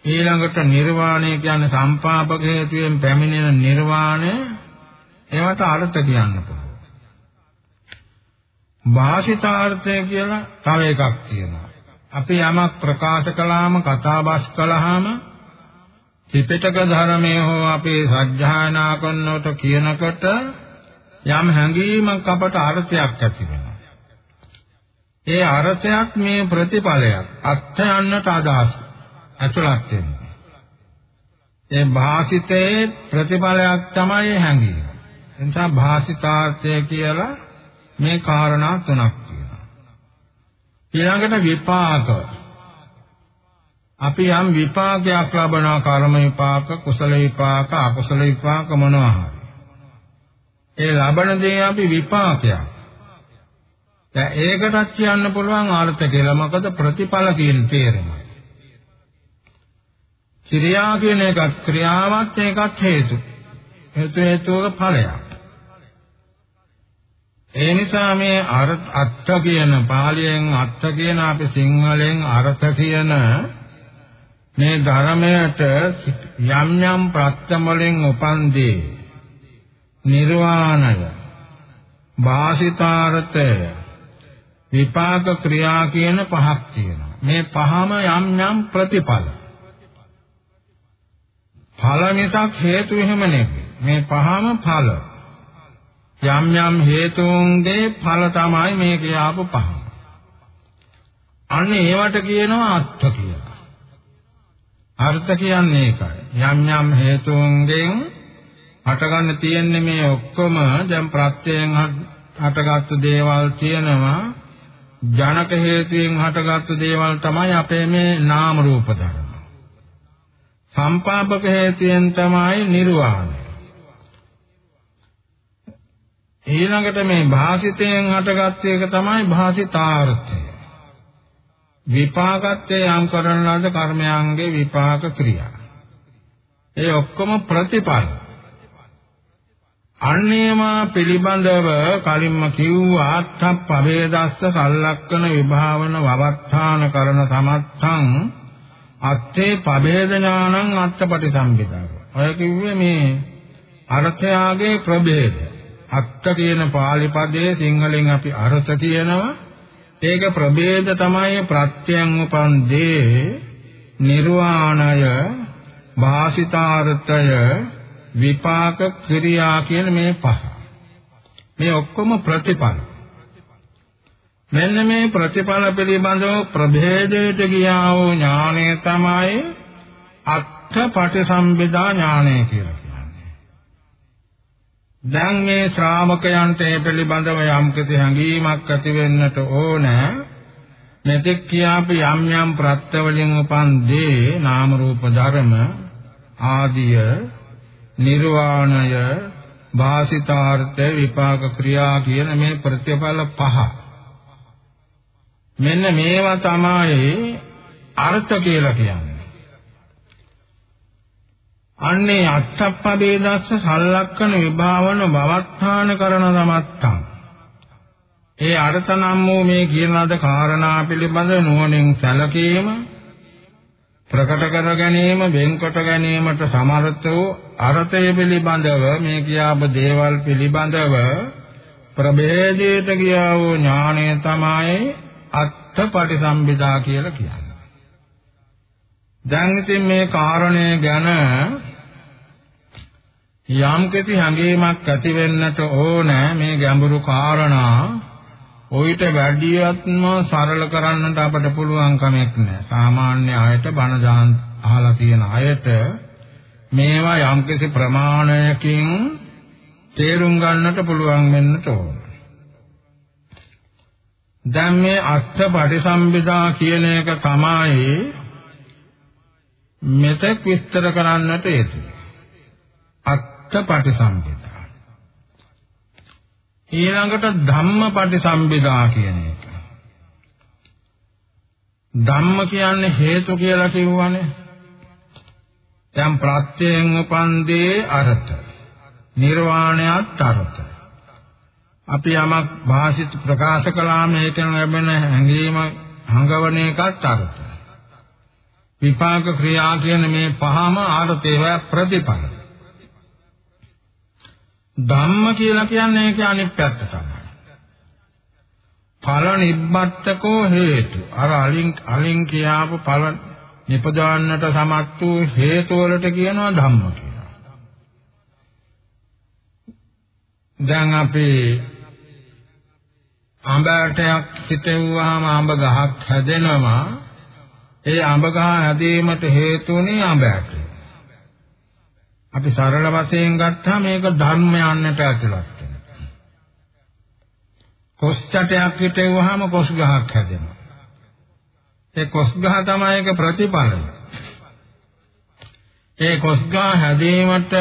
ඊළඟට නිර්වාණය කියන්නේ සම්පාපක හේතුයෙන් පැමිණෙන නිර්වාණය ඒවට අර්ථ කියන්න පුළුවන්. භාෂිතාර්ථය කියලා තව එකක් තියෙනවා. අපි යමක් ප්‍රකාශ කළාම කතාබස් කළාම ත්‍රිපිටක ධර්මයේ හෝ අපේ සත්‍යයනා කරනකොට කියනකොට යම් හැඟීමක් අපට අර්ථයක් ඇති වෙනවා. ඒ අර්ථයක් මේ ප්‍රතිඵලයක් අත්‍යන්නට අදහස් ඇතුළත් වෙනවා. ඒ භාසිතේ ප්‍රතිඵලයක් තමයි හැඟීම. එනිසා භාසිතාර්ථය කියලා මේ කාරණා තුනක් තියෙනවා. ඊළඟට විපාක. අපි යම් විපාකයක් ලබනවා කර්ම විපාක, කුසල විපාක, අකුසල විපාක මොනවා හරි. ඒ ලබන දේ අපි විපාකයක්. දැන් ඒකටත් කියන්න පුළුවන් අර්ථ කියලා. මොකද ප්‍රතිඵල කියන තේරුම. ක්‍රියා කියන එකත් ක්‍රියාවත් ඒකත් හේතු. හේතු හේතුක ඵලයක්. ඒ නිසා මේ අර්ථ කියන පාලියෙන් අර්ථ කියන අපි සිංහලෙන් අර්ථ කියන මේ ධර්මයට යම් යම් ප්‍රත්‍යම වලින් උපන්දී නිර්වාණය වාසිතාර්ථය විපාක ක්‍රියා කියන පහක් තියෙනවා. මේ පහම යම් යම් ප්‍රතිඵල. ඵල මිසක් හේතු එහෙම නෙවෙයි මේ පහම ඵල. යම් යම් හේතුන්ගේ ඵල තමයි මේ කියාපු පහ. අන්න ඒවට කියනවා අර්ථ කියලා. අර්ථ කියන්නේ ඒකයි. යම් යම් හේතුන්ගෙන් හටගන්න තියෙන්නේ මේ ඔක්කොම දැන් ප්‍රත්‍යයෙන් හටගත්තු දේවල් තියෙනවා. ජනක හේතුයෙන් හටගත්තු දේවල් තමයි අපේ මේ නාම රූප ධර්ම. සම්පාපක හේතුයෙන් තමයි නිර්වාණය. ඊළඟට මේ භාසිතයෙන් හටගත් එක තමයි භාසිතාර්ථය. විපාකත්වයේ යම් කරන ලද කර්මයන්ගේ විපාක ක්‍රියා. ඒ ඔක්කොම ප්‍රතිපල. අන්නේමා පිළිබඳව කලින්ම කිව්වා අත්ථප්පවේදස්ස සල්ලක්කන විභාවන වවත්තාන කරන සමත්තං අත්තේ පබේද ඥානං අත්තපටි සම්පිතාව. ඔය කිව්වේ මේ අර්ථයාගේ ප්‍රභේදය. අත්ත කියන පාලි පදයේ සිංහලෙන් අපි අර්ථ කියනවා. ඒක ප්‍රභේද තමයි ප්‍රත්‍යයන් උපන් දේ නිර්වාණය භාසිතාර්ථය විපාක ක්‍රියා කියන මේ පහ. මේ ඔක්කොම ප්‍රතිඵල. මෙන්න මේ ප්‍රතිඵල පිළිබඳව ප්‍රභේදයට ගියා වූ ඥානය තමයි අත්ථ පටිසම්භිදා ඥානය කියලා. දැන් මේ ශ්‍රාවකයන්ට ඒ පිළිබඳව යම්කිසි හැඟීමක් ඇති වෙන්නට ඕන මෙතෙක් කියාපු යම් යම් ප්‍රත්‍යවලින් උපන් දේ නාම රූප ධර්ම ආදිය නිර්වාණය භාසිතාර්ථ විපාක ක්‍රියා කියන මේ ප්‍රතිඵල පහ. මෙන්න මේවා තමයි අර්ථ කියලා කියන්නේ. අන්නේ අත්තප්පබේදස්ස සල්ලක්කන විභාවන බවත්තාන කරන සමත්තං ඒ අර්ථනම් වූ මේ කියන ලද කාරණා පිළිබඳ නුවණින් සැලකීම ප්‍රකට කර ගැනීම වෙන්කොට ගැනීමට සමර්ථ වූ අර්ථය පිළිබඳව මේ කියාප දේවල් පිළිබඳව ප්‍රභේදයට ගියා වූ ඥාණය තමයි අත්ථපටිසම්භිදා කියලා කියන්නේ. දැන් ඉතින් මේ කාරණය ගැන යම් කිසි හැඟීමක් ඇති වෙන්නට ඕන මේ ගැඹුරු කාරණා ඔయిత වැඩියත්ම සරල කරන්නට අපට පුළුවන් කමක් නැහැ. සාමාන්‍ය අයට බණ දාන් අහලා තියෙන අයට මේවා යම් කිසි ප්‍රමාණයකින් තේරුම් ගන්නට පුළුවන් වෙන්නට ඕන. දැන් මේ අත්ථ පටිසම්භිදා කියන එක තමයි මෙතෙක් විස්තර කරන්නට යෙදුනේ. අත්ථ පටිසම්භිදා. ඊළඟට ධම්ම පටිසම්භිදා කියන එක. ධම්ම කියන්නේ හේතු කියලා කිව්වනේ. දැන් ප්‍රත්‍යයෙන් උපන්දී අර්ථ. නිර්වාණයත් අර්ථ. අපි යමක් භාෂිත ප්‍රකාශ කළාම ඒකෙන් ලැබෙන හැඟීම හංගවන එකත් අර්ථ. විපාක ක්‍රියා කියන මේ පහම ආර්ථේව ප්‍රතිපල. ධම්ම කියලා කියන්නේ ඒකේ අනිත් පැත්ත තමයි. ඵල නිබ්බත්තකෝ හේතු. අර අලින් අලින් කියාපු ඵල නිපදවන්නට සමත් වූ හේතු වලට කියනවා ධම්ම කියලා. දැන් අපි අඹටයක් හිටෙව්වහම අඹ ගහක් හැදෙනවා. ඒ අඹ ගහ හැදීමට හේතුුනේ අඹට. අපි සරල වශයෙන් ගත්තාම මේක ධර්මයන්ට ඇතුළත් වෙනවා. කොස් චටයක් හිටෙව්වහම කොස් ගහක් හැදෙනවා. ඒ කොස් ගහ තමයි ඒක ප්‍රතිඵලය. ඒ කොස් ගහ හැදීමට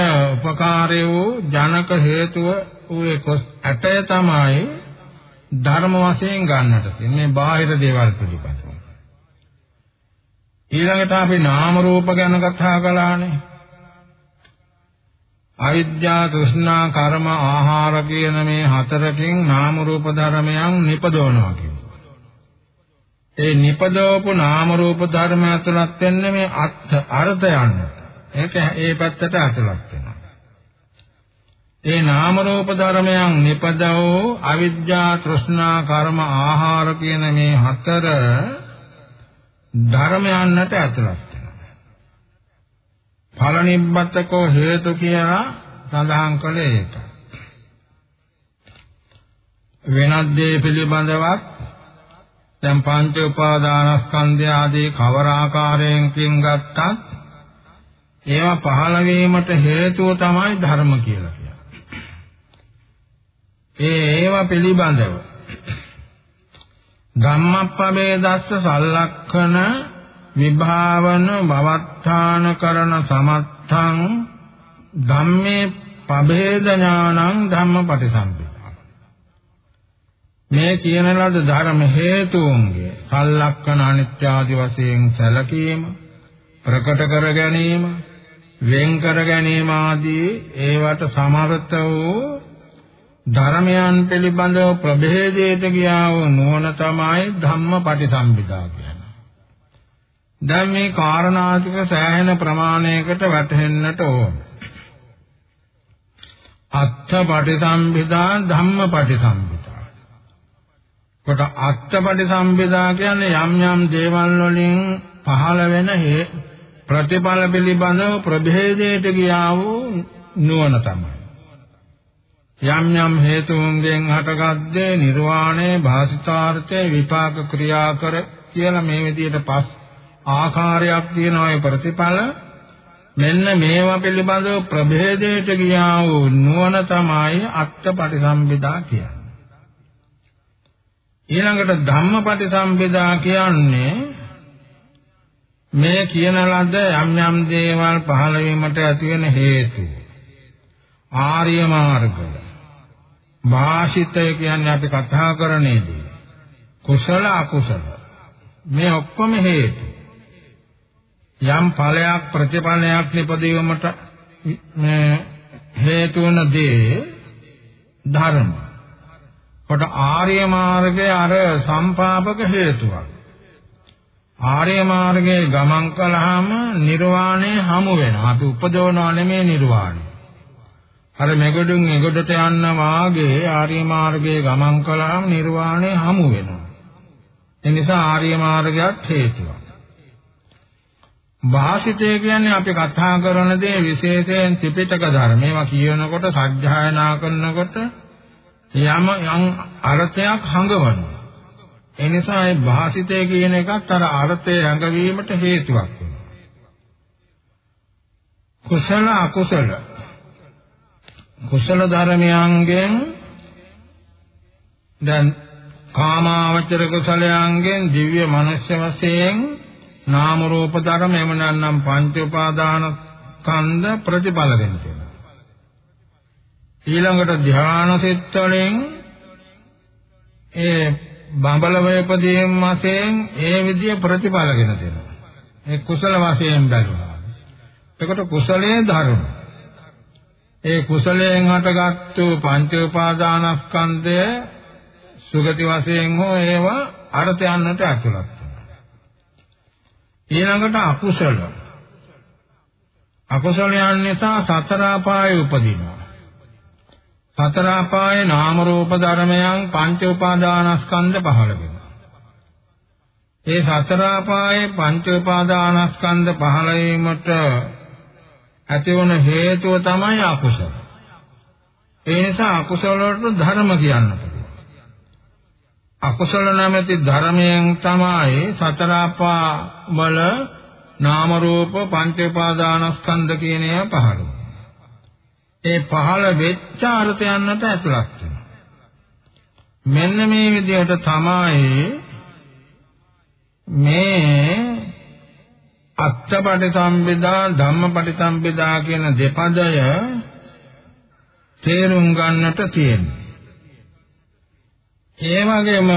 උපකාරී වූ ජනක හේතුව වූ ඒ කොස් ඇටය තමයි ධර්ම වශයෙන් ගන්නට තියෙන්නේ බාහිර දේවල් පිළිබඳව. ඊළඟට අපි නාම රූප ගැන කතා කළානේ. අවිද්‍යා තෘෂ්ණා කර්ම ආහාර කියන මේ හතරකින් නාම රූප ධර්මයන් නිපදවනවා කියනවා. ඒ නිපදවපු නාම රූප ධර්ම ඇතුළත් වෙන්නේ මේ අර්ථ අර්ථයන්. ඒක ඒ පැත්තට ඇතුළත් වෙනවා. ඒ නාම රූප ධර්මයන් නිපදවෝ අවිද්‍යා තෘෂ්ණා කර්ම ආහාර කියන මේ හතර ධර්මයන්ට ඇතුළත් වෙනවා. ඵල නිබ්බතකෝ හේතු කියලා සඳහන් කළේ ඒක. වෙනත් දේ පිළිබඳවත් දැන් පංච උපාදානස්කන්ධය ආදී කවර ආකාරයෙන් ගත්තත් ඒවා පහළ වීමට හේතුව තමයි ධර්ම කියලා. ඒ ඒව පිළිබඳව ධම්මප්පමේදස්ස සල්ලක්ෂණ විභාවන භවත්තාන කරන සමත්තං ධම්මේ පබේද ඥානං ධම්මපටිසම්පිතා මේ කියන ලද ධර්ම හේතුන්ගේ සල්ලක්ෂණ අනිත්‍ය ආදි වශයෙන් සැලකීම ප්‍රකට කර ගැනීම වෙන් කර ගැනීම ආදී ඒවට සමර්ථ වූ ධර්මයන් පිළිබඳව ප්‍රභේදයට ගියා වූ නුවණ තමයි ධම්මපටිසම්භිදා කියන්නේ. දැන් මේ කාරණාතික සෑහෙන ප්‍රමාණයකට වැටහෙන්නට ඕන. අත්ථපටිසම්භිදා ධම්මපටිසම්භිදා. කොට අත්ථපටිසම්භිදා කියන්නේ යම් යම් දේවල් වලින් පහළ වෙන ප්‍රතිඵල පිළිබඳව ප්‍රභේදයට ගියා වූ නුවණ තමයි. යම් යම් හේතුන්ගෙන් හටගද්දේ නිර්වාණය භාසිතාර්ථය විපාක ක්‍රියා කර කියලා මේ විදිහට පස් ආකාරයක් තියෙනවා ඒ ප්‍රතිඵල. මෙන්න මේවා පිළිබඳව ප්‍රභේදයට ගියා වූ නුවණ තමයි අත්පටිසම්භිදා කියන්නේ. ඊළඟට ධම්මපටිසම්භිදා කියන්නේ මේ කියන ලද යම් යම් දේවල් පහළ වීමට ඇති වෙන හේතු. ආර්ය මාර්ගය භාෂිතය කියන්නේ අපි කතා කරන්නේදී කුසල අකුසල. මේ ඔක්කොම හේතු. යම් ඵලයක් ප්‍රතිඵලයක් නිපදවීමට හේතු වන දේ ධර්ම කොට ආර්ය මාර්ගයේ අර සම්පාපක හේතුවක් ආර්ය මාර්ගයේ ගමන් කළාම නිර්වාණය හමු වෙනවා අපි උපදවනවා නෙමෙයි නිර්වාණය අර මෙගොඩුන් එගොඩට යන්න වාගේ ආර්ය මාර්ගයේ ගමන් කළාම නිර්වාණය හමු වෙනවා. ඒ නිසා ආර්ය මාර්ගයත් හේතුවක්. භාෂිතය කියන්නේ අපි කතා කරන දේ විශේෂයෙන් ත්‍රිපිටක ධර්ම. ඒවා කියනකොට සත්‍යයනා කරනකොට යම් යම් අර්ථයක් හඟවනවා. ඒ නිසා මේ භාෂිතය කියන එකත් අර අර්ථය හඟවීමට හේතුවක් වෙනවා. කුසල අකුසල කුසල ධර්මයන්ගෙන් දැන් කාමාවචර කුසලයන්ගෙන් දිව්‍ය මනුෂ්‍ය වශයෙන් නාම රූප ධර්ම එම නැත්නම් පංච උපාදාන ස්කන්ධ ප්‍රතිඵල වෙනවා. ඊළඟට ධ්‍යාන සිත් වලින් ඒ බඹල වේපදීම් වශයෙන් ඒ විදිය ප්‍රතිඵලගෙන දෙනවා. ඒ කුසල වශයෙන් බැලුවා. එතකොට කුසලයේ ධර්ම. ඒ කුසලයෙන් හටගත්තු පංච උපාදානස්කන්ධය සුගති වශයෙන් හෝ ඒවා අර්ථ යන්නට ඇතුළත් වෙනවා. ඊළඟට අකුසල. අකුසලයන් නිසා සතර අපායේ උපදිනවා. සතර අපායේ නාම රූප ධර්මයන් පංච උපාදානස්කන්ධ පහළ වෙනවා. ඒ සතර අපායේ පංච උපාදානස්කන්ධ පහළ වීමට ඇතිවන හේතුව තමයි අකුසල. ඒ නිසා අකුසල වලට ධර්ම කියන්න පුළුවන්. අකුසල නැමැති ධර්මයෙන් තමයි සතර අපා වල නාම රූප පංච උපාදානස්කන්ධ කියන ඒවා පහළ ඒ පහළ වෙච්ච අර්ථයන්ට ඇතුළත් වෙනවා. මෙන්න මේ විදිහට තමයි මේ අත්තපටි සම්බෙදා ධම්මපටි සම්බෙදා කියන දෙපදය තේරුම් ගන්නට තියෙනවා. ඒ වගේම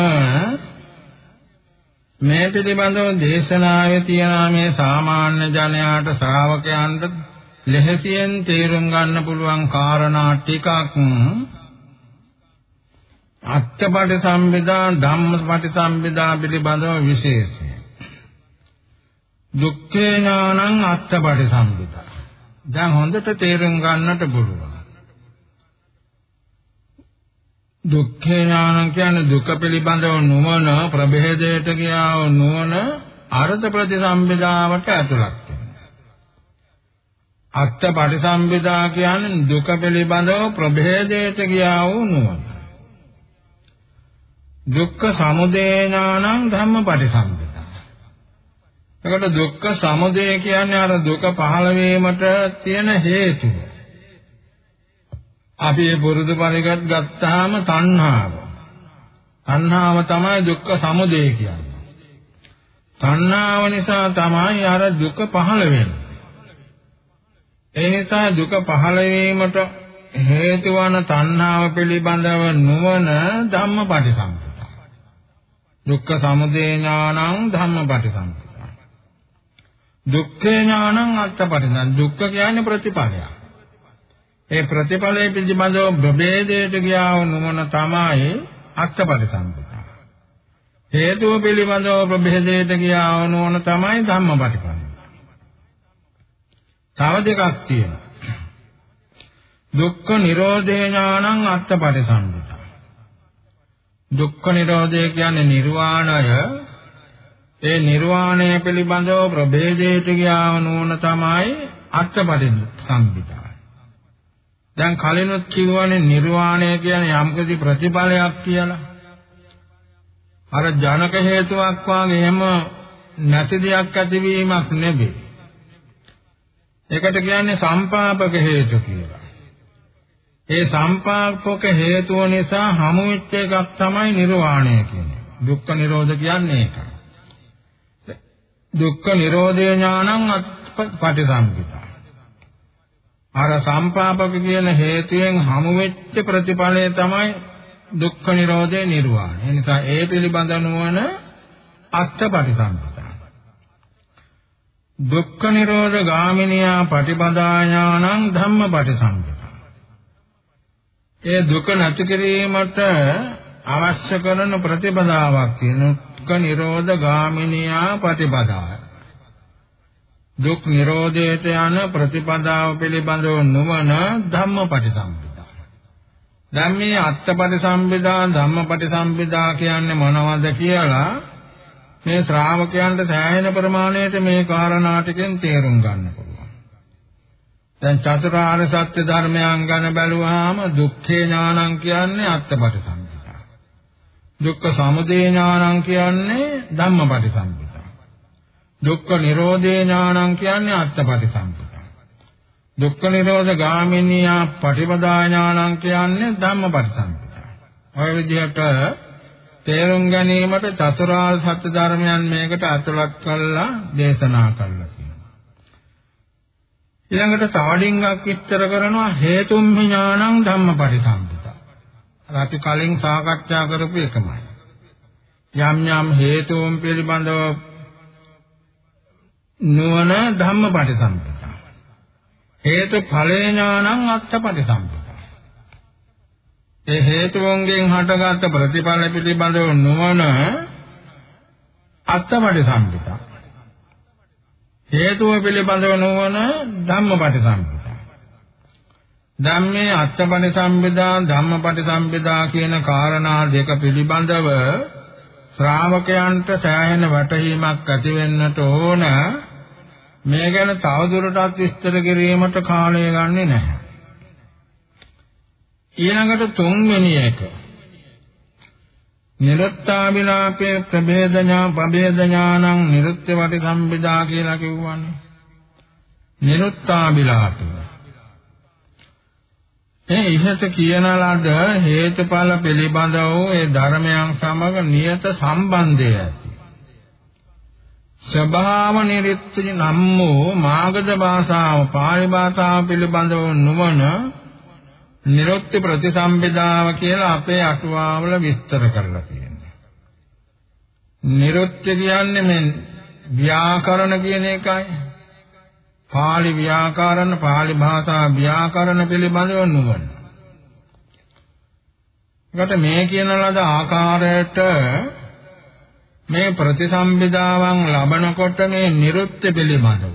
මේ පිළිබඳව දේශනාවේ තියෙන මේ සාමාන්‍ය ජනයාට ශ්‍රාවකයන්ට ලෙහසියෙන් තේරුම් ගන්න පුළුවන් කාරණා ටිකක් අත්තපටි සම්බෙදා ධම්මපටි සම්බෙදා පිළිබඳව විශේෂයි. දුක්ඛේ ඥානං අත්තපටි සම්පිතා. දැන් හොඳට තේරුම් ගන්නට පුළුවන්. දුක්ඛේ ඥානං කියන්නේ දුක පිළිබඳව නුවණ ප්‍රභේදයට ගියා වූ නුවණ අර්ථ ප්‍රතිසම්පදාවට ඇතුළත් වෙනවා. අත්තපටි සම්පදා කියන්නේ දුක පිළිබඳව ප්‍රභේදයට ගියා වූ නුවණ. දුක්ඛ සමුදය ඥානං ධම්මපටි සම්පදා එතකොට දුක්ඛ සමුදය කියන්නේ අර දුක පහළ වීමට තියෙන හේතුව. අපි මේ පුරුදු පරිගත් ගත්තාම තණ්හාව. තණ්හාව තමයි දුක්ඛ සමුදය කියන්නේ. තණ්හාව නිසා තමයි අර දුක පහළ වෙන්නේ. ඒ නිසා දුක පහළ වීමට හේතු වන තණ්හාව පිළිබඳව නුවණ ධම්මපටිසම්පදා. දුක්ඛ සමුදය ඥානං ධම්මපටිසම්පදා. දුක්ඛ ඥානං අත්පටිසං දුක්ඛ කියන්නේ ප්‍රතිපලයක්. ඒ ප්‍රතිපලයේ පිළිබඳව ප්‍රභේදයට ගියාව නුමන තමයි අත්පටිසංපදා. හේතුව පිළිබඳව ප්‍රභේදයට ගියාව නුමන තමයි ධම්මපටිපන්න. තව දෙකක් තියෙනවා. දුක්ඛ නිරෝධේ ඥානං අත්පටිසංපදා. දුක්ඛ නිරෝධය කියන්නේ නිර්වාණය ඒ නිර්වාණය පිළිබඳව ප්‍රභේදයට ගියාව නෝන තමයි අත්පටින් සම්පිතා. දැන් කලිනුත් කිව්වනේ නිර්වාණය කියන්නේ යම්කිසි ප්‍රතිඵලයක් කියලා. අර ජනක හේතුවක් වාගේ එහෙම නැති දෙයක් ඇතිවීමක් නෙවෙයි. ඒකට කියන්නේ සම්පාපක හේතු කියලා. ඒ සම්පාපක හේතුව නිසා හමු වෙච්ච එකක් තමයි නිර්වාණය කියන්නේ. දුක්ඛ නිරෝධ කියන්නේ ඒකයි. දුක්ඛ නිරෝධය ඥානං පටිසම්පිතා. අර සම්පාපක කියන හේතුයෙන් හමු වෙච්ච ප්‍රතිඵලය තමයි දුක්ඛ නිරෝධේ නිර්වාණය. ඒ නිසා ඒ පිළිබඳ නුවණ අත්පටිසම්පිතා. දුක්ඛ නිරෝධ ගාමිනියා පටිපදා ඥානං ධම්මපටිසම්පිතා. ඒ දුක නැති කිරීමට අවශ්‍ය කරන ප්‍රතිපදාවක් කියන දුක්ඛ නිරෝධ ගාමිනියා ප්‍රතිපදාය. දුක් නිරෝධයට යන ප්‍රතිපදාව පිළිබඳව නුවණ ධම්මපටිසම්පදා. දැන් මේ අත්පටිසම්පදා ධම්මපටිසම්පදා කියන්නේ මොනවද කියලා මේ ශ්‍රාවකයන්ට සෑහෙන ප්‍රමාණයට මේ කාරණා ටිකෙන් තේරුම් ගන්න පුළුවන්. දැන් චතුරාර්ය සත්‍ය ධර්මයන් ගැන බැලුවාම දුක්ඛේ ඥානං කියන්නේ අත්පටිසම්පදා. දුක්ඛ සමුදය ඥානං කියන්නේ ධම්මපටිසම්පදා. දුක්ඛ නිරෝධේ ඥානං කියන්නේ අත්තපටිසම්පදා. දුක්ඛ නිරෝධ ගාමිනියා පටිපදා ඥානං කියන්නේ ධම්මපටිසම්පදා. ඔය විදිහට තේරුම් ගැනීමට චතුරාර්ය සත්‍ය ධර්මයන් මේකට අතුලත් කරලා දේශනා කළා කියනවා. ඊළඟට තවඩින්ගක් විස්තර කරනවා හේතුම් ඥානං ධම්මපටිසම්පදා. අර අපි කලින් සාකච්ඡා කරපු එකමයි. යම් යම් හේතුන් පිළිබඳව නුවණ ධම්මපටිසම්පදා. හේතු ඵලේ ඥානං අත්තපටිසම්පදා. ඒ හේතුන්ගෙන් හටගත් ප්‍රතිඵල පිළිබඳව නුවණ අත්තපටි සම්පිතා. හේතුව පිළිබඳව නුවණ ධම්මපටි සම්පිතා. ධම්මේ අත්තපටි සම්පදා ධම්මපටි සම්පදා කියන කාරණා දෙක පිළිබඳව ශ්‍රාවකයන්ට සෑහෙන වැටහීමක් ඇති වෙන්නට ඕන මේ ගැන තවදුරටත් විස්තර කිරීමට කාලය ගන්නේ නැහැ. ඊළඟට තුන්වෙනි එක. නිරුත්තාවිලාපේ ප්‍රභේදඥා පබේදඥානං නිරුත්ති වටි සම්බිදා කියලා කිව්වනේ. නිරුත්තාවිලාපේ ඒ ඉහත කියන ලද හේතුඵල පිළිබඳව ඒ ධර්මයන් සමග නියත සම්බන්ධය ඇති. ස්වභාව නිරිත්ති නම් වූ මාගධ භාෂාව පාලි භාෂාව පිළිබඳව නුවණ නිරුක්ති ප්‍රතිසම්පදාව කියලා අපේ අටුවාවල විස්තර කරලා තියෙනවා. නිරුක්ති කියන්නේ මේ ව්‍යාකරණ කියන එකයි. පාලි ව්‍යාකරණ, පාලි භාෂා ව්‍යාකරණ පිළිබඳව නුවණ. ඒකට මේ කියන ලද ආකාරයට මේ ප්‍රතිසම්පදාවන් ලබනකොට මේ නිරුක්ති පිළිබඳව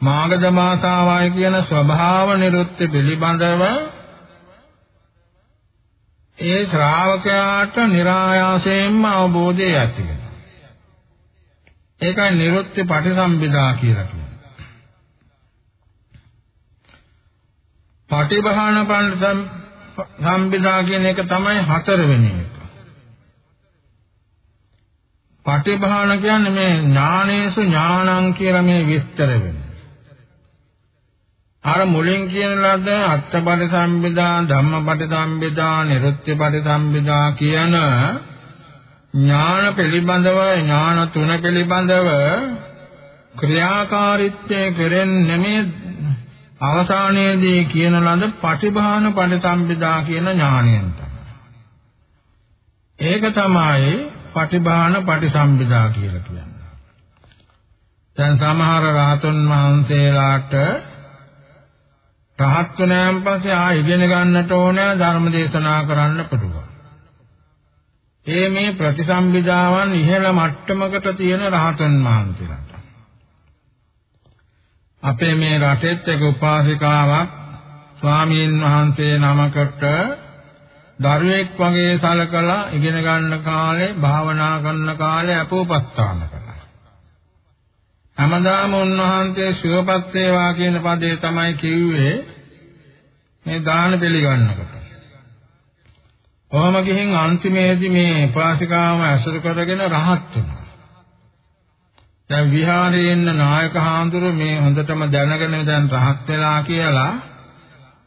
මාගද මාතාවයි කියන ස්වභාව නිරුත්ති පිළිබඳව ඒ ශ්‍රාවකයාට નિરાයාසයෙන්ම අවබෝධය ඇති වෙනවා. ඒකයි නිරුත්ති පටිසම්භිදා කියලා කියන්නේ. පටිභාන සම්භිදා කියන එක තමයි හතරවෙනි එක. පටිභාන කියන්නේ මේ ඥානේසු ඥානං කියලා මේ විස්තර වෙනවා. අර මුලින් කියන ලද අත්පටි සම්බිදා ධම්මපටි සම්බිදා නිරුත්තිපටි සම්බිදා කියන ඥාන පිළිබඳව ඥාන තුන පිළිබඳව ක්‍රියාකාරීත්වයේ කෙරෙන්නේ මේ අවසානයේදී කියන ලද පටිභාන පටිසම්බිදා කියන ඥානයෙන් ඒක තමයි පටිභාන පටිසම්බිදා කියලා කියන්නේ. දැන් සමහර රාතුන් වහන්සේලාට රහත් වුණාන් පස්සේ ආ ඉගෙන ගන්නට ඕන ධර්ම දේශනා කරන්න පුළුවන්. ඒ මේ ප්‍රතිසම්බිදාවන් ඉහළ මට්ටමකට තියෙන රහතන් වහන්සේලාට. අපේ මේ රටෙත් එක උපාසිකාවක් ස්වාමීන් වහන්සේ නමකට දරුවෙක් වගේ සලකලා ඉගෙන ගන්න කාලේ භාවනා කරන කාලේ අපෝපස්ථාන කළා. හැමදාම උන්වහන්සේ ශිවපත් වේවා කියන පදේ තමයි කිව්වේ මේ දාන පිළිගන්නකොට. කොහොම ගිහින් අන්තිමේදී මේ උපාසිකාවම ඇසුරු කරගෙන රහත් වුණා. දැන් විහාරයේ ඉන්න නායක හාමුදුරුවෝ මේ හොඳටම දැනගෙන දැන් රහත් වෙලා කියලා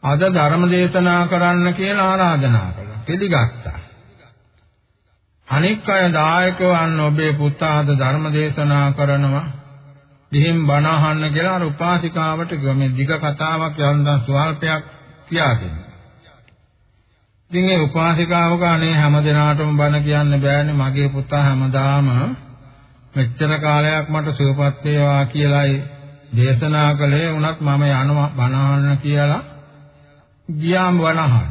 අද ධර්ම දේශනා කරන්න කියලා ආරාධනා කළා. පිළිගත්තා. අනික් අය දායකව අන්න ඔබේ පුතා අද ධර්ම දේශනා කරනවා. දිහින් බණ අහන්න කියලා අර උපාසිකාවට මේ දිග කතාවක් යන්දා ස්වල්පයක් කියා දෙනවා. ඉතින් ඒ උපාසිකාවක අනේ හැම දිනාටම බණ කියන්න බෑනේ මගේ පුතා හැමදාම මෙච්චර කාලයක් මට සුවපත් වේවා කියලායි දේශනා කළේ උනත් මම යනවා බණ අහන්න කියලා ගියාම බණ අහන්න.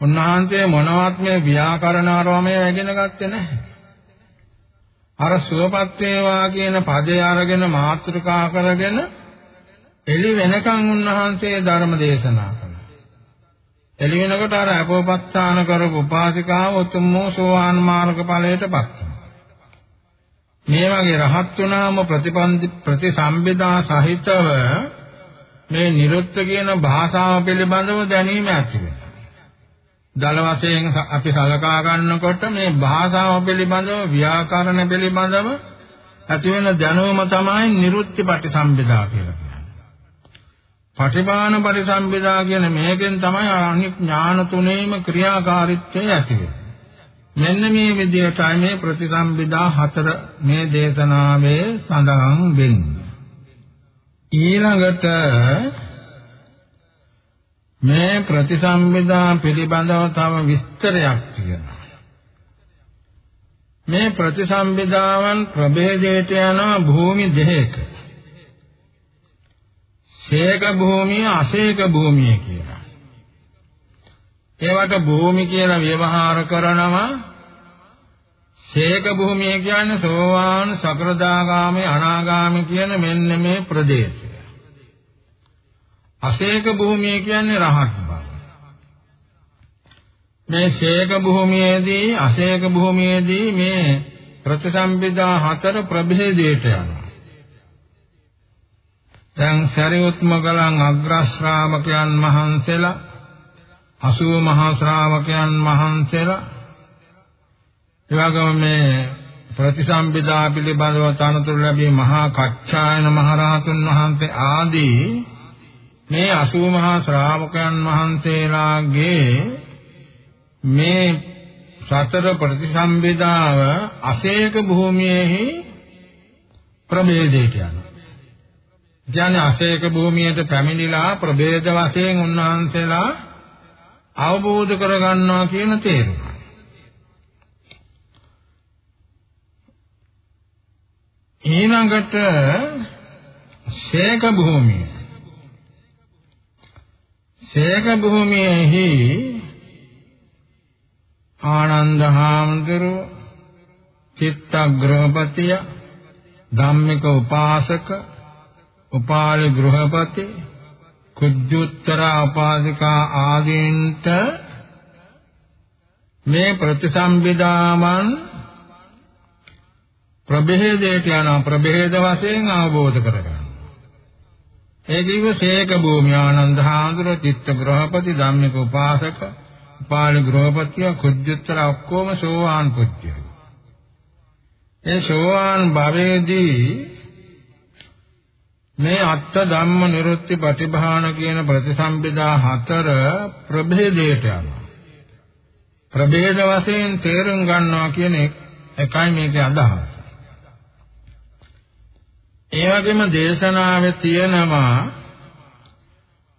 උන්වහන්සේ මොනවත් මේ ව්‍යාකරණ ආරෝමය ඉගෙන ගත්තේ නැහැ. අර සුවපත් වේවා කියන පදේ අරගෙන මාතෘකා කරගෙන එළි වෙනකන් උන්වහන්සේ ධර්ම දේශනා කළා. එළි වෙනකොට අර අපෝපස්ථාන කරපු උපාසිකාව උතුම් සෝවාන් මාර්ග ඵලයටපත් වුණා. මේ වගේ රහත් වුණාම ප්‍රතිපන්දි ප්‍රතිසම්බිදා සහිතව මේ නිරුත්ත කියන භාෂාව පිළිබඳව දැනීම ඇති වෙනවා. දල වශයෙන් අපි සලකා ගන්නකොට මේ භාෂාව පිළිබඳව ව්‍යාකරණ පිළිබඳව ඇති වෙන දැනුම තමයි නිරුත්ති ප්‍රතිසම්බිදා කියලා. පටිභාන පරිසම්පදා කියන මේකෙන් තමයි අනිත් ඥාන තුනේම ක්‍රියාකාරීත්වය ඇති වෙන්නේ. මෙන්න මේ විදිහටයි මේ ප්‍රතිසම්පදා හතර මේ දේශනාවේ සඳහන් වෙන්නේ. ඊළඟට මේ ප්‍රතිසම්පදා පිළිබඳව තව විස්තරයක් තියෙනවා. මේ ප්‍රතිසම්පදාවන් ප්‍රභේදයට යන භූමි දෙකක. ශේක භූමිය අශේක භූමිය කියලා. ඒවට භූමි කියලා ව්‍යවහාර කරනවා ශේක භූමිය කියන්නේ සෝවාන් සකෘදාගාමී අනාගාමී කියන මෙන්න මේ ප්‍රදේශය. අශේක භූමිය කියන්නේ රහත් බව. මේ ශේක භූමියේදී අශේක භූමියේදී මේ ප්‍රතිසම්පදා හතර ප්‍රභේදයට යනවා. දැන් සරියුත් මොගලන් අග්‍ර ශ්‍රාවකයන් මහන්සලා 80 මහා ශ්‍රාවකයන් මහන්සලා එවැගම මේ ප්‍රතිසම්පදා පිළිබඳව තනතුරු ලැබී මහා කච්චායන මහරහතුන් වහන්සේ ආදී මේ 80 මහා ශ්‍රාවකයන් වහන්සේලාගේ මේ සතර ප්‍රතිසම්පදාව අසේක භූමියේහි ප්‍රභේදයට යනවා කියන්නේ අශේක භූමියට පැමිණිලා ප්‍රභේද වශයෙන් උන්වහන්සේලා අවබෝධ කරගන්නවා කියන තේරුම. ඊළඟට ශේක භූමිය. ශේක භූමියේහි ආනන්ද හාමුදුරුව චිත්තග්‍රහපතිය ධම්මික උපාසක උපාලි ගෘහපති කුජ්ජුත්තර උපාසිකා ආදීන්ට මේ ප්‍රතිසම්බිදාමන් ප්‍රභේදයට යන ප්‍රභේද වශයෙන් අවබෝධ කරගන්න. ඒ කිව්ව ශේක භූමිය ආනන්ද හාමුදුර චිත්ත ගෘහපති ධම්මික උපාසක උපාලි ගෘහපතිය කුජ්ජුත්තර ඔක්කොම සෝවාන් පුජ්‍යයි. ඒ සෝවාන් භවයේදී මේ අත්ත ධම්ම නිරුත්ති ප්‍රතිභාන කියන ප්‍රතිසම්පදා හතර ප්‍රභේදයට යනවා. ප්‍රභේද වශයෙන් තේරුම් ගන්නවා කියන එකයි මේකේ අදහස. ඒ වගේම දේශනාවේ තියෙනවා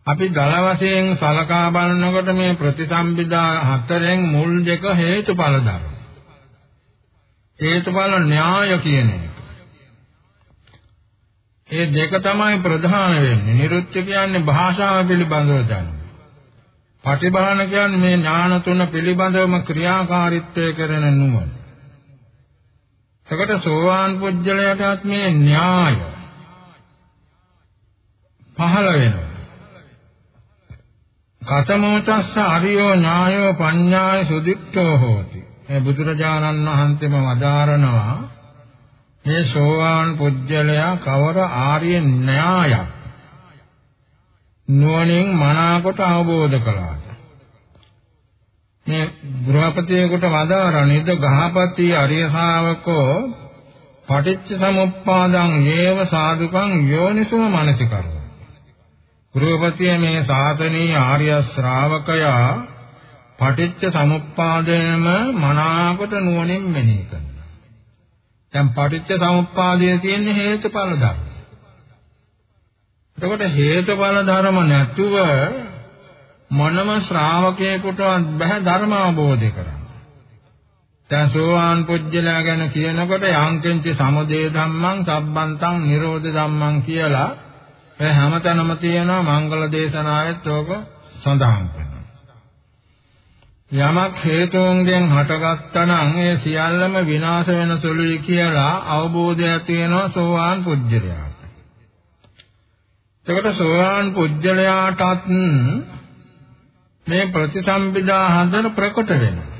අපි දල වශයෙන් සලකා බලනකොට මේ ප්‍රතිසම්පදා හතරෙන් මුල් දෙක හේතුඵල ධර්ම. හේතුඵල න්‍යාය කියන එක. ඒ දෙක තමයි ප්‍රධාන වෙන්නේ. නිරුත්ති කියන්නේ භාෂාව පිළිබඳව දැනුම. පටිභාන කියන්නේ මේ ඥාන තුන පිළිබඳවම ක්‍රියාකාරීත්වය කරන නුවණ. එකට සෝවාන් පුජ්‍යලයටත් මේ න්‍යාය පහළ වෙනවා. කතමෝතස්ස අරියෝ ඥායෝ පඤ්ඤාය සුදික්ඛෝ හෝති. මේ බුදුරජාණන් වහන්සේම වදාරනවා මේ සෝවාන් පුජ්‍යලයා කවර ආර්ය න්‍යායක් නුවණින් මනාකොට අවබෝධ කළාද මේ ගෘහපතියෙකුට වදාරණේද ගහපති අරිය ශාවකෝ පටිච්ච සමුප්පාදං යේව සාදුකං යෝනිසෝ මනසිකරෝ ගෘහපතිය මේ සාතනී ආර්ය ශ්‍රාවකයා පටිච්ච සමුප්පාදයම මනාකොට නුවණින් මෙනෙහි කරනවා දැන් පටිච්ච සමුප්පාදයේ තියෙන හේතුඵල ධර්ම. එතකොට හේතුඵල ධර්ම නැතුව මොනම ශ්‍රාවකයෙකුටවත් බෑ ධර්ම අවබෝධ කරගන්න. දැන් සෝවාන් පුජ්‍යලා ගැන කියනකොට යංකින්ච සමුදය ධම්මං සබ්බන්තං නිරෝධ ධම්මං කියලා ඒ හැමතැනම තියෙනවා මංගල දේශනාවෙත් ඕක සඳහන් කරනවා. යමක් හේතුන්ගෙන් හටගත්තා නම් ඒ සියල්ලම විනාශ වෙන සුළුයි කියලා අවබෝධය ඇති වෙනවා සෝවාන් පුජ්‍යලයාට. එතකොට සෝවාන් පුජ්‍යලයාටත් මේ ප්‍රතිසම්පදා හතර ප්‍රකට වෙනවා.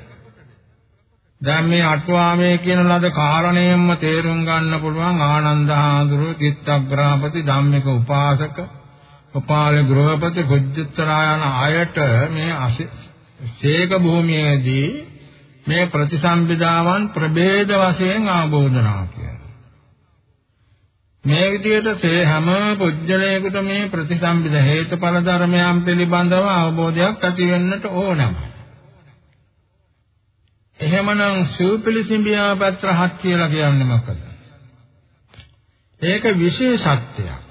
දැන් මේ අටුවාමේ කියන ලද කාරණයෙන්ම තේරුම් ගන්න පුළුවන් ආනන්ද හාමුදුරුවෝ චිත්තග්‍රහපති ධම්මික උපාසක උපාලි ගෘහපති ගුජ්ජුත්තරායන ආයත මේ ශේක භූමියේදී මේ ප්‍රතිසම්පදාවන් ප්‍රභේද වශයෙන් ආબોධනා කියනවා. මේ විදිහට තේ හැම පුජ්‍යලයකට මේ ප්‍රතිසම්පිත හේතුඵල ධර්මයන් පිළිබඳව අවබෝධයක් ඇති වෙන්නට ඕනම. එහෙමනම් සූපිලිසිඹියා පත්‍රහත් කියලා කියන්නේ මොකද? ඒක විශේෂත්වයක්.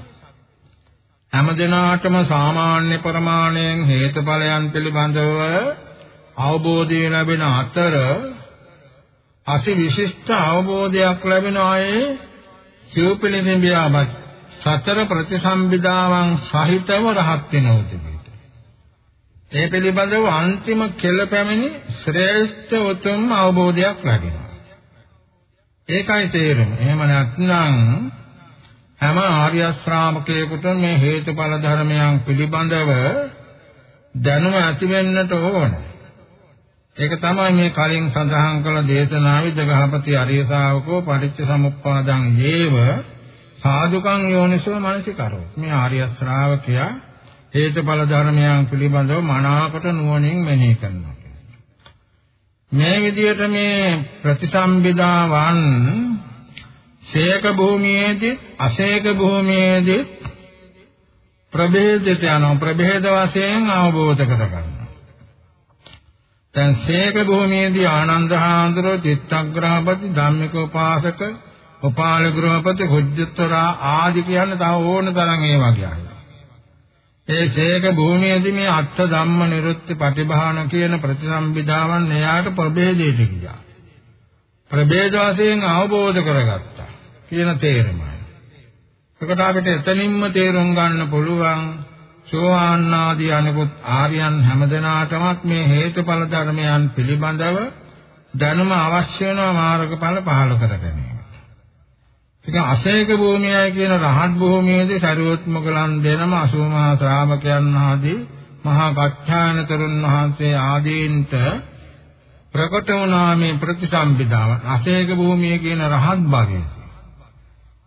හැම දිනාටම සාමාන්‍ය ප්‍රමාණයෙන් හේතුඵලයන් පිළිබඳව අවබෝධය ලැබෙන අතර අති විශිෂ්ට අවබෝධයක් ලැබෙන අයේ සිව්පිලිසිඹියාපත් සතර ප්‍රතිසම්බිදාවන් සහිතව රහත් වෙනවද ඒ පිළිබඳව අන්තිම කෙල පැමිණි ශ්‍රේෂ්ඨ උතුම් අවබෝධයක් ලැබෙනවා. ඒකයි තේරුම. එහෙම නැත්නම් හැම ආර්ය ශ්‍රාවකයෙකුට මේ හේතුඵල ධර්මයන් පිළිබඳව දැනුම ඇති වෙන්නට ඕන. ඒක තමයි මේ කලින් සඳහන් කළ දේශනාවේ දගහපති අරිය ශාවකෝ පටිච්ච සමුප්පාදං යේව සාදුකං යෝනිසෝ මනසිකරෝ. මේ ආර්ය ශ්‍රාවකයා හේතුඵල ධර්මයන් පිළිබඳව මනාකොට නුවණින් මෙනෙහි කරනවා. මේ විදිහට මේ ප්‍රතිසම්බිදාවන් ශේක භූමියේදී අශේක භූමියේදී ප්‍රභේදයට යනවා ප්‍රභේද වශයෙන් අවබෝධ කරගන්නවා දැන් ශේක භූමියේදී ආනන්ද හාමුදුරුව චිත්තග්‍රහපති ධම්මික උපාසක උපාල ගෘහපති හුජ්ජතර ආදි කියන තව ඕන තරම් ඒ වගේ අය. ඒ ශේක භූමියේදී මේ අත්ථ ධම්ම නිරුත්ති පටිභාන කියන ප්‍රතිසම්බිදාවන් එයාට ප්‍රභේදයට ගියා. ප්‍රභේද වශයෙන් අවබෝධ කරගත්තා. කියන තේරුමයි. එතකොට අපිට එතනින්ම තේරුම් ගන්න පුළුවන් සෝවාන් ආදී අනිකුත් ආර්යයන් හැමදෙනාටමත් මේ හේතුඵල ධර්මයන් පිළිබඳව දැනුම අවශ්‍ය වෙනවා මාර්ගඵල පහළ කර ගැනීම. ඉතින් අශේක භූමියයි කියන රහත් භූමියේදී සරියොත් මොගලන් දෙනම 80 මහා ශ්‍රාවකයන් ආදී මහා කච්ඡායන තරුණ වහන්සේ ආදීන්ට ප්‍රකට වුණා මේ ප්‍රතිසම්පදාව. අශේක භූමිය කියන රහත් භාගය.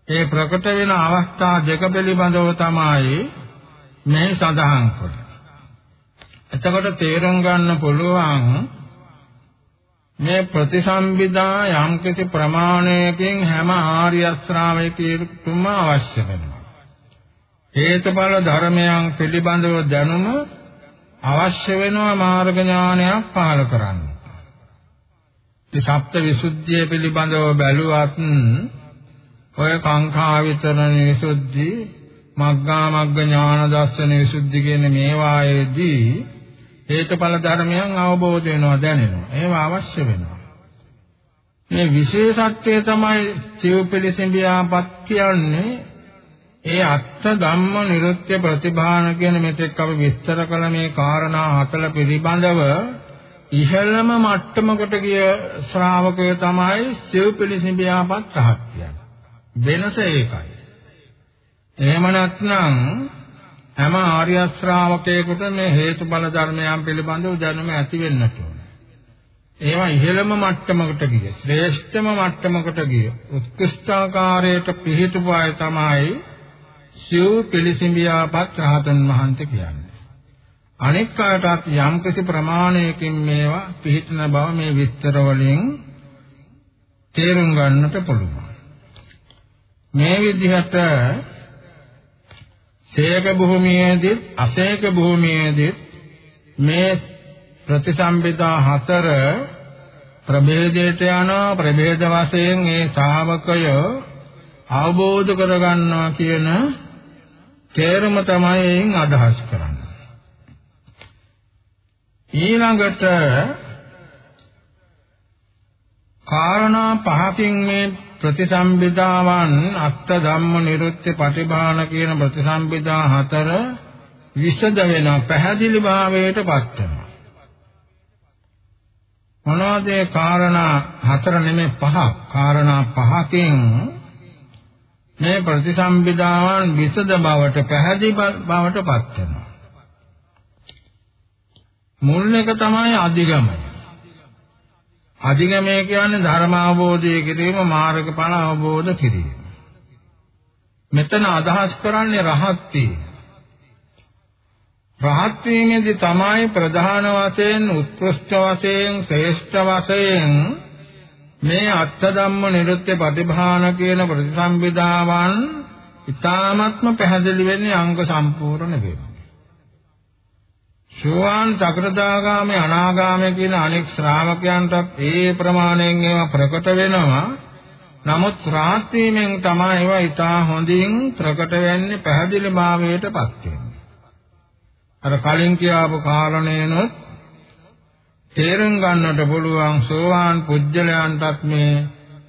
ඒ ප්‍රකට වෙන අවස්ථා දෙක පිළිබඳව තමයි මේ සඳහන් කරන්නේ. එතකොට තේරුම් ගන්න පුළුවන් මේ ප්‍රතිසම්බිදා යම්කිසි ප්‍රමාණයකින් හැම ආර්ය ශ්‍රාවකයෙකුටම අවශ්‍ය වෙනවා. හේතුඵල ධර්මයන් පිළිබඳව දැනුම අවශ්‍ය වෙනවා මාර්ග ඥානයක් පහළ කරන්න. මේ සප්ත විසුද්ධිය පිළිබඳව බැලුවත් ඔය කාංකා විතරණ විසුද්ධි මග්ගා මග්ග ඥාන දර්ශන විසුද්ධි කියන මේවායේදී හේතුඵල ධර්මයන් අවබෝධ වෙනවා දැනෙනවා. ඒවා අවශ්‍ය වෙනවා. මේ විශේෂත්වය තමයි සිව්පිලිසිඹියාපත් කියන්නේ. ඒ අත්ත ධම්ම නිරුත්‍ය ප්‍රතිභාන කියන මෙතෙක් අපි විස්තර කළ මේ කාරණා හතර පිළිබඳව ඉහළම මට්ටමකට ගිය ශ්‍රාවකය තමයි සිව්පිලිසිඹියාපත් රහත් කියන්නේ. වෙනස ඒකයි. එහෙම නැත්නම් හැම ආර්ය ශ්‍රාවකයෙකුට මේ හේතුඵල ධර්මයන් පිළිබඳව දැනුම ඇති වෙන්නට ඕන. ඒවා ඉහළම මට්ටමකට ගිය, ශ්‍රේෂ්ඨම මට්ටමකට ගිය, උත්කෘෂ්ඨාකාරයට පිහිටපු අය තමයි සිව් පිළිසිඹියාපත් රහතන් වහන්සේ කියන්නේ. අනෙක් අයටත් යම්කිසි ප්‍රමාණයකින් මේවා පිහිටන බව මේ විස්තර වලින් තේරුම් ගන්නට පුළුවන්. මේ විදිහට සේක භූමියේදී අසේක භූමියේදී මේ ප්‍රතිසම්පිතා හතර ප්‍රභේදයට යනවා. ප්‍රභේද වශයෙන් ඒ ශාවකය අවබෝධ කරගන්නවා කියන තේරුම තමයි එයින් අදහස් කරන්නේ. ඊළඟට කාරණා පහකින් මේ ප්‍රතිසම්බිදාවන් අත්ත ධම්ම නිරුත්ති පටිභාන කියන ප්‍රතිසම්බිදා හතර විසද වෙන පැහැදිලි භාවයටපත් වෙනවා. මොනවද ඒ කාරණා හතර නෙමෙයි පහක් කාරණා පහකින් මේ ප්‍රතිසම්බිදාවන් විසද බවට පැහැදිලි බවටපත් වෙනවා. මුල් එක තමයි අධිගමය අධිගමය කියන්නේ ධර්ම අවබෝධය කිරීම මාර්ගඵල අවබෝධ කිරීම. මෙතන අදහස් කරන්නේ රහත් වීම. රහත් වීමේදී තමයි ප්‍රධාන වශයෙන් උත්කෘෂ්ඨ වශයෙන් ශ්‍රේෂ්ඨ වශයෙන් මේ අත්ථ ධම්ම නිරුත්‍ය ප්‍රතිභාන කියන ප්‍රතිසම්බිදාවන් ඊ타ත්ම පැහැදිලි වෙන්නේ අංග සම්පූර්ණ වෙනවා. සෝවාන් සකෘදාගාමී අනාගාමී කියන අනෙක් ශ්‍රාවකයන්ටත් ඒ ප්‍රමාණයෙන් ඒවා ප්‍රකට වෙනවා. නමුත් රාත්‍රීමෙන් තමයි ඒවා ඊටා හොඳින් ප්‍රකට වෙන්නේ පැහැදිලි භාවයටපත් වෙන්නේ. අර කලින් කියාපු කාරණේනොත් තේරුම් ගන්නට පුළුවන් සෝවාන් පුජ්‍යලයන්ටත් මේ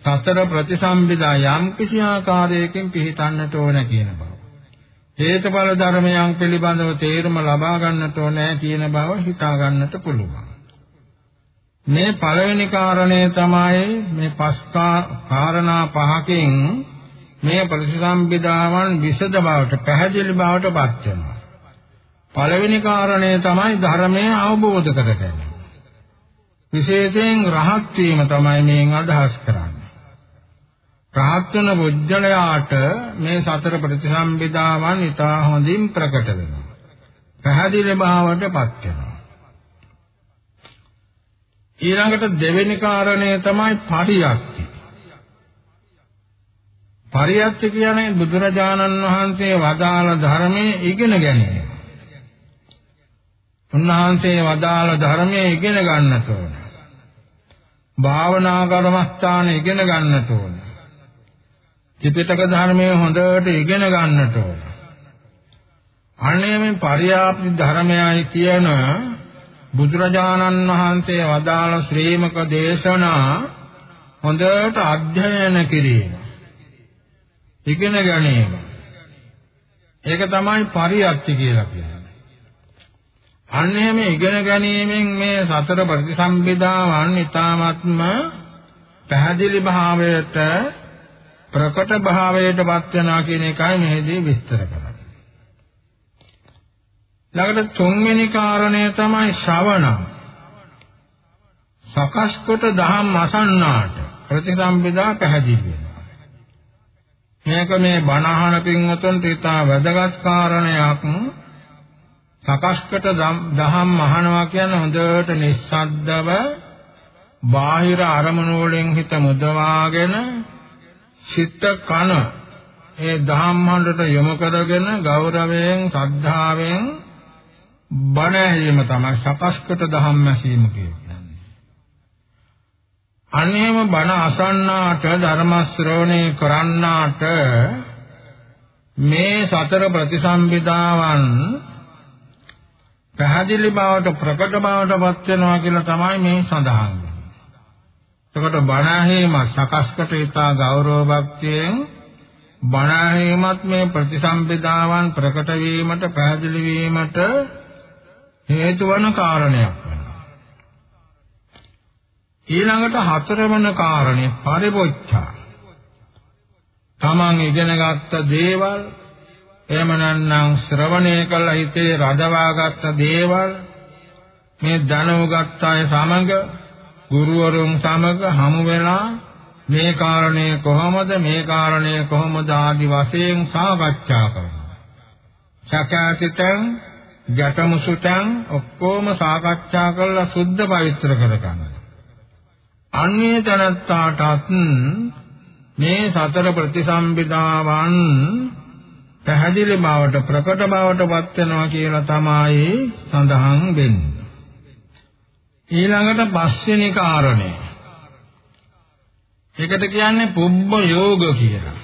සතර ප්‍රතිසම්බිදා යම් කිසි ආකාරයකින් පිළිතන්නට ඕන කියන බව. හේතුඵල ධර්මයන් පිළිබඳව තේරුම ලබා ගන්නට ඕනේ කියන බව හිතා ගන්නට පුළුවන්. මේ පළවෙනි කාරණය තමයි මේ පස් කාරණා පහකින් මේ ප්‍රතිසම්බිදාවන් විසද බවට පැහැදිලි බවට පත් වෙනවා. පළවෙනි කාරණය තමයි ධර්මය අවබෝධ කර ගැනීම. විශේෂයෙන් රහත් වීම තමයි මේන් අදහස් කරන්නේ. රහත් වෙන බුද්ධලයාට මේ සතර ප්‍රතිසම්බිදාවන් ඉතා හොඳින් ප්‍රකට වෙනවා. පැහැදිලි භාවයටපත් වෙනවා. ඊළඟට දෙවෙනි කාරණය තමයි පරියක්ති. පරියක්ති කියන්නේ බුදුරජාණන් වහන්සේ වදාළ ධර්මයේ ඉගෙන ගැනීම. උන්වහන්සේ වදාළ ධර්මයේ ඉගෙන ගන්නට ඕන. භාවනා කර්මස්ථාන ඉගෙන ගන්නට ඕන. ත්‍රිපිටක ධර්මයේ හොඳට ඉගෙන ගන්නට ඕන. අනේ මේ පරියාප්ති ධර්මයයි කියන බුදුරජාණන් වහන්සේ වදාළ ශ්‍රීමක දේශනා හොඳට අධ්‍යයන කිරීම. ඉගෙන ගැනීම. ඒක තමයි පරියප්ති කියලා කියන්නේ. අන්නේ මේ ඉගෙන ගැනීමෙන් මේ සතර ප්‍රතිසම්බිදාවන් ඊ타ත්ම පැහැදිලි භාවයට ප්‍රකට භාවයටපත් වෙනවා කියන එකයි මෙහිදී විස්තර කරන්නේ. ළඟට තුන්වෙනි කාරණය තමයි ශ්‍රවණ. සකස් කොට දහම් අසන්නාට ප්‍රතිසම්පදා පැහැදිලි වෙනවා. මේක මේ බණහන පින්වතුන්ට ඉතා වැදගත් කාරණයක්. සකස් කොට දහම් අහනවා කියන්නේ හොඳට නිස්සද්දව බාහිර අරමුණු වලින් හිත මුදවාගෙන සිත කන ඒ දහම් හඬට යොමු කරගෙන ගෞරවයෙන් ශ්‍රද්ධාවෙන් බණ ඇහිම තමයි සකස්කට දහම් ඇසීම කියන්නේ. අනේම බණ අසන්නාට ධර්ම ශ්‍රවණය කරන්නාට මේ සතර ප්‍රතිසම්පදාවන් පැහැදිලි බවට ප්‍රකට බවට පත් වෙනවා කියලා තමයි මේ සඳහන් එතකොට බණ ඇහිම සකස්කට ඊතා ගෞරව භක්තියෙන් බණ ඇහිමත් මේ ප්‍රතිසම්පදාවන් ප්‍රකට වීමට පැහැදිලි වීමට හේතු වන කාරණයක් වෙනවා. ඊළඟට හතරවන කාරණේ පරිපොච්චා. Taman ඉගෙනගත්ත දේවල් එහෙම නැත්නම් ශ්‍රවණය කළ හිතේ රඳවාගත්ත දේවල් මේ දැනුගත් අය සමග ගුරුවරුන් සමග හමු වෙලා මේ කාරණය කොහොමද මේ කාරණය කොහොමද ආදි වශයෙන් සාකච්ඡා කරනවා. සකසිතං ගැටමුසුතං ඔක්කොම සාකච්ඡා කරලා සුද්ධ පවිත්‍ර කරගන්නවා. අන්නේ තනත්තාටත් මේ සතර ප්‍රතිසම්පදාවන් පැහැදිලි බවට ප්‍රකට බවට පත් වෙනවා කියලා තමයි සඳහන් වෙන්නේ. ඊළඟට පස්වෙනි කාරණය. ඒකට කියන්නේ පුබ්බ යෝග කියලා.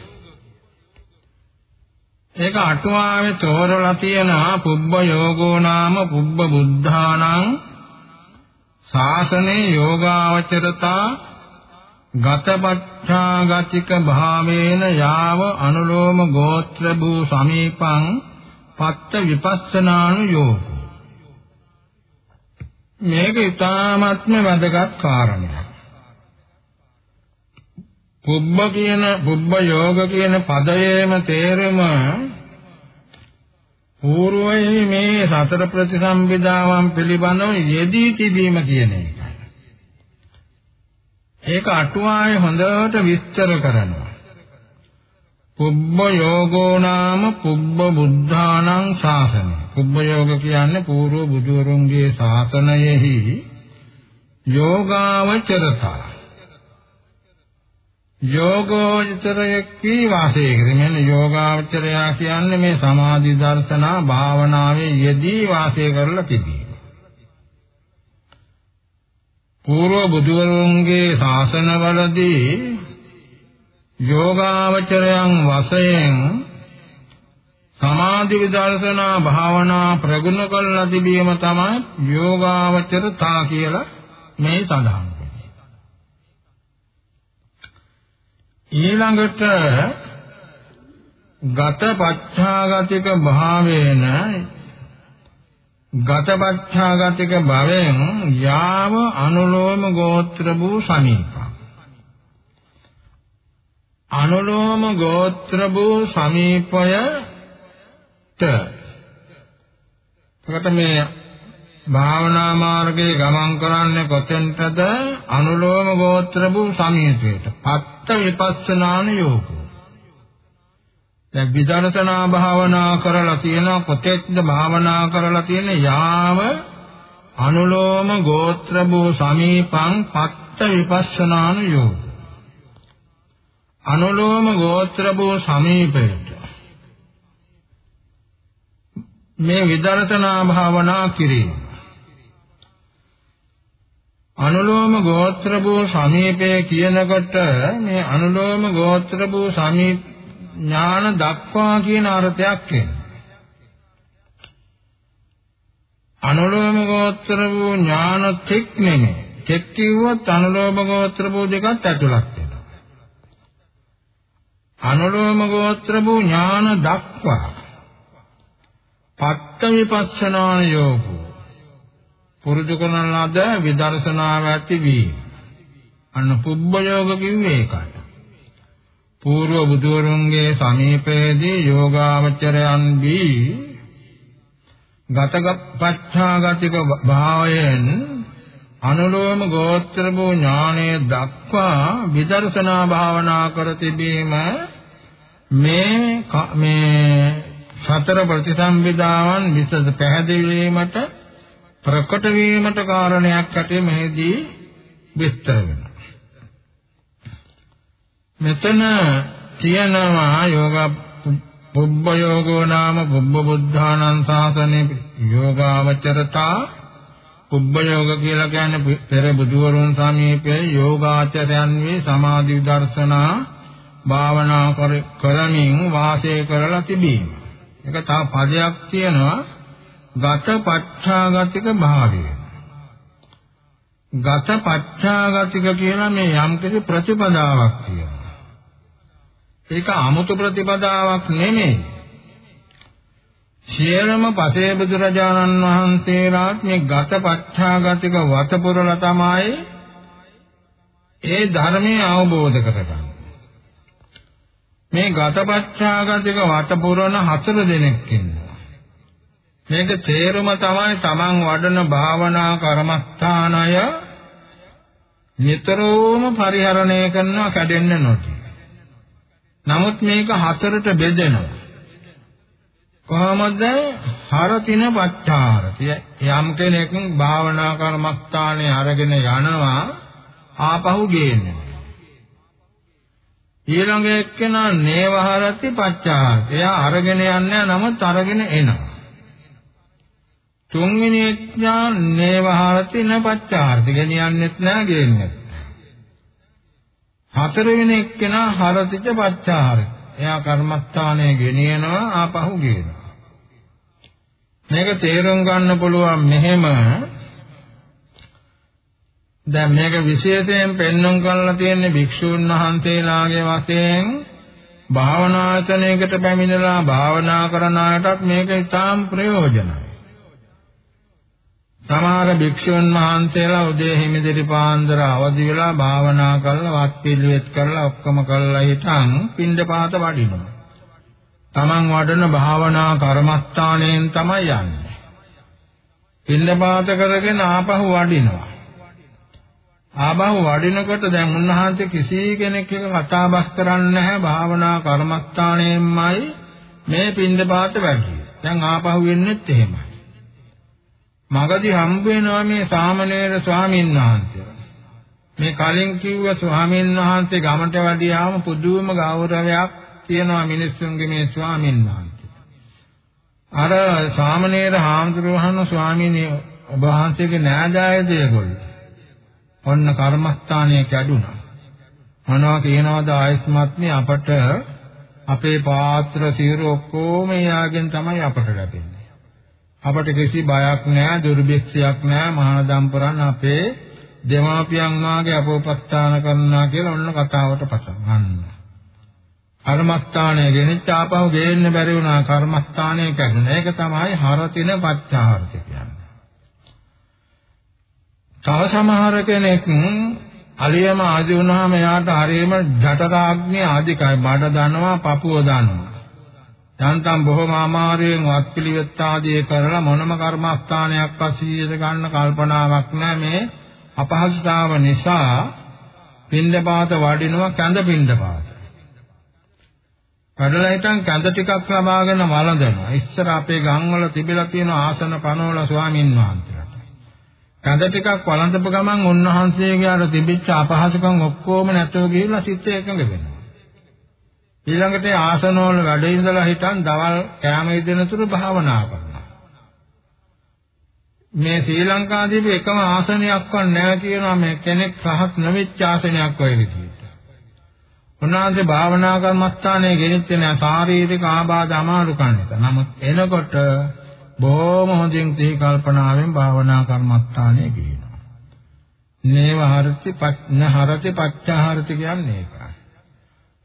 ඒක අටුවාවේ තෝරලා තියෙනවා පුබ්බ යෝගෝ නාම පුබ්බ බුද්ධානං ශාසනේ යෝගාවචරතා ගතපච්ඡාගතික භාවේන යාව අනුලෝම ගෝත්‍ර භූ සමීපං පත්ත විපස්සනානු යෝගෝ මේක ඊ타ත්ම වැදගත් කාරණයක්. පුබ්බ කියන පුබ්බ යෝග කියන පදයේම තේරෙම పూర్වයේ මේ සතර ප්‍රතිසම්පදාවන් පිළිබඳව යෙදී තිබීම කියන එක. ඒක අටුවාවේ හොඳට විස්තර කරනවා. පුබ්බ යෝගෝ නාම පුබ්බ බුද්ධානං ශාසනය. පුබ්බ යෝග කියන්නේ పూర్ව බුදුවරුන්ගේ ශාසනයෙහි යෝගාවචරතා. යෝගෝචරයකී වාසය කරමින් යෝගාචරය කියන්නේ මේ සමාධි දර්ශනා භාවනාවේ යෙදී වාසය කරලා තිබීම. පූර්ව බුදුවරුන්ගේ ශාසනවලදී යෝගාචරයන් වශයෙන් සමාධි විදර්ශනා භාවනා ප්‍රගුණ කරලා තිබීම තමයි යෝගාචරතා කියලා මේ සඳහන් ඊළඟට ගත පච්ඡාගතික භාවේන ගත පච්ඡාගතික භවෙන් යාව අනුලෝම ගෝත්‍ර වූ සමීප. අනුලෝම ගෝත්‍ර වූ සමීපයට එකට මේ භාවනා මාර්ගයේ ගමන් කරන්නේ කොතෙන්ටද? අනුලෝම ගෝත්‍ර වූ සමීපයට. පත්ත විපස්සනාන යෝගෝ. දැන් විදර්ශනා භාවනා කරලා තියෙන කොතෙක්ද භාවනා කරලා තියෙන යාව අනුලෝම ගෝත්‍ර වූ සමීපං පත්ත විපස්සනාන යෝගෝ. අනුලෝම ගෝත්‍ර වූ සමීපයට මේ විදර්ශනා භාවනා කිරීම අනුලෝම ගෝත්‍ර භූ සමීපය කියනකොට මේ අනුලෝම ගෝත්‍ර භූ සමීප ඥාන දක්වා කියන අර්ථයක් එනවා. අනුලෝම ගෝත්‍ර භූ ඥාන තෙක් නෙමෙයි. තෙක් කිව්වොත් අනුලෝම ගෝත්‍ර භූ දෙකත් ඇතුළත් වෙනවා. අනුලෝම ගෝත්‍ර භූ ඥාන දක්වා පත්ත විපස්සනාන යෝගෝ පුරුදු කරන ලද විදර්ශනාව ඇති වීම. අන්න පුබ්බයෝග කිව්වේ ඒකයි. పూర్ව බුදුවරුන්ගේ සමීපයේදී යෝගාවචරයන් දී ගතගප්පච්ඡාගතික භාවයෙන් අනුලෝම ගෝත්‍ර වූ ඥානයේ දක්වා විදර්ශනා භාවනා කර තිබීම මේ මේ සතර ප්‍රතිසම්විදාවන් විසද පැහැදිලි වීමට ප්‍රකට වීමට කාරණයක් ඇතේ මෙහිදී විස්තර වෙනවා. මෙතන තියෙනවා යෝග පුබ්බ යෝගෝ නාම පුබ්බ බුද්ධානං සාසනේ යෝගාවචරතා පුබ්බ යෝග කියලා කියන්නේ පෙර බුදුවරුන් සමීපයේ යෝගාචරයන් වේ සමාධි දර්ශනා භාවනා කරමින් වාසය කරලා තිබීම. ඒක තව පදයක් තියෙනවා ගත පච්ඡාගතික භාවය. ගත පච්ඡාගතික කියලා මේ යම්කිසි ප්‍රතිපදාවක් කියනවා. ඒක 아무තු ප්‍රතිපදාවක් නෙමෙයි. සියලුම පසේ බුදුරජාණන් වහන්සේලාත් මේ ගත පච්ඡාගතික වතපුරලා තමයි ඒ ධර්මයේ අවබෝධ කරගන්නේ. මේ ගත පච්ඡාගතික වතපුරන හතර දෙනෙක් ඉන්නවා. මේක තේරුම තමයි Taman වඩන භාවනා කර්මස්ථානය නිතරම පරිහරණය කරනවා කැඩෙන්න නොටි. නමුත් මේක හතරට බෙදෙනවා. කොහොමද? හරතින පච්චාරති. යම් කෙනෙක් භාවනා කර්මස්ථානයේ අරගෙන යනවා ආපහු ගේන්නේ. ඊළඟ එක්කෙනා නේවහරති පච්චාරති. එයා අරගෙන යන්නේ නමුත් අරගෙන එනවා. තුන්වෙනි එක්ඥාන නේවහරති නපච්චාර්ථ ගෙනියන්නෙත් නෑ ගේන්නෙත් හතරවෙනි එක්කෙනා හරතිච පච්චාහරති එයා කර්මස්ථානයේ ගෙනියනවා ආපහු ගේනවා මේක තේරුම් ගන්න පුළුවන් මෙහෙම දැන් මේක විශේෂයෙන් පෙන්වන්න කරලා තියෙන්නේ භික්ෂුන් වහන්සේලාගේ වශයෙන් භාවනාචනයකට පැමිණලා භාවනා කරන අයටත් මේක ඉතාම ප්‍රයෝජනයි සමහර භික්ෂුන් වහන්සේලා උදේ හිමිදිරි පාන්දර අවදි වෙලා භාවනා කරලා වත් පිළිවෙත් කරලා ඔක්කොම කරලා හිටන් පින්ඩපාත වඩිනවා. Taman වඩන භාවනා කර්මස්ථානයෙන් තමයි යන්නේ. පින්ඩපාත කරගෙන ආපහු වඩිනවා. ආපහු වඩිනකොට දැන් උන්වහන්සේ කිසි කෙනෙක් එක කතා බස් කරන්නේ නැහැ භාවනා කර්මස්ථානයෙන්මයි මේ පින්ඩපාත වැඩි. දැන් ආපහු වෙන්නෙත් එහෙමයි. මගදී හම්බ වෙනවා මේ සාමණේර ස්වාමීන් වහන්සේ. මේ කලින් කිව්ව ස්වාමීන් වහන්සේ ගමට වැඩියාම පුදුම ගෞරවයක් තියෙනවා මිනිස්සුන්ගේ මේ ස්වාමීන් වහන්සේ. අර සාමණේර හාමුදුරුවහන ස්වාමීන් ඔබ වහන්සේගේ නෑදෑයද ඒගොල්ලෝ. ඔන්න කර්මස්ථානයේ කැඩුනා. මොනවා කියනවාද ආයස්මත්නි අපට අපේ පාත්‍ර සිවුර ඔක්කොම යාගෙන් තමයි අපට ලැබෙන්නේ. අපට කිසි බයක් නැහැ, දුර්භික්ෂයක් නැහැ, මහානදම් පුරන් අපේ දෙමාපියන් වාගේ අපෝපස්ථාන කරනවා කියලා ඔන්න කතාවට පටන් ගන්නවා. කර්මස්ථානය ගෙනිච්ච ආපහු ගේන්න බැරි වුණා කර්මස්ථානය කැඩුණා. ඒක තමයි හරතින පච්චාහර්ථ කියන්නේ. තව සමහර කෙනෙක් අලියම ආදි වුණාම එයාට හරියම ජඨරාග්නිය ආදිකයි බඩ දනවා පපුව දනවා. යන්තම් බොහොම අමාරුවෙන් වත්පිළිවෙත් ආදී කරලා මොනම කර්මස්ථානයක් පස්සියට ගන්න කල්පනාවක් නැහැ මේ අපහසුතාව නිසා පින්දපාත වඩිනවා කැඳ පින්දපාත. වැඩලා හිටන් කැඳ ටිකක් ලබාගෙන වළඳනවා. ඉස්සර අපේ ගම්වල තිබිලා තියෙන ආසන පනවල ස්වාමින් වහන්සේලාට. කැඳ ටිකක් වළඳපු ගමන් උන්වහන්සේගේ අර තිබිච්ච අපහසුකම් ඔක්කොම නැතුව ගිහිල්ලා සිත් එකඟ වෙනවා. ඊළඟට ආසනවල වැඩ ඉඳලා හිටන් දවල් කෑම ඉදෙනතුරු භාවනා කරනවා. මේ ශ්‍රී ලංකාවේදී එකම ආසනයක්වත් නැහැ කියනවා මේ කෙනෙක් සහත් නොවෙච්ච ආසනයක් ඔය විදිහට. උන්වහන්සේ භාවනා කර්මස්ථානයේ ගෙනිච්ච නෑ ශාරීරික ආබාධ අමාරු කන්නට. නමුත් එනකොට බොහොම හොඳින් තී කල්පනාවෙන් භාවනා කර්මස්ථානයේ ගිහිනවා. නේව හරති පච්න හරති පච්චහරති කියන්නේ ඒකයි.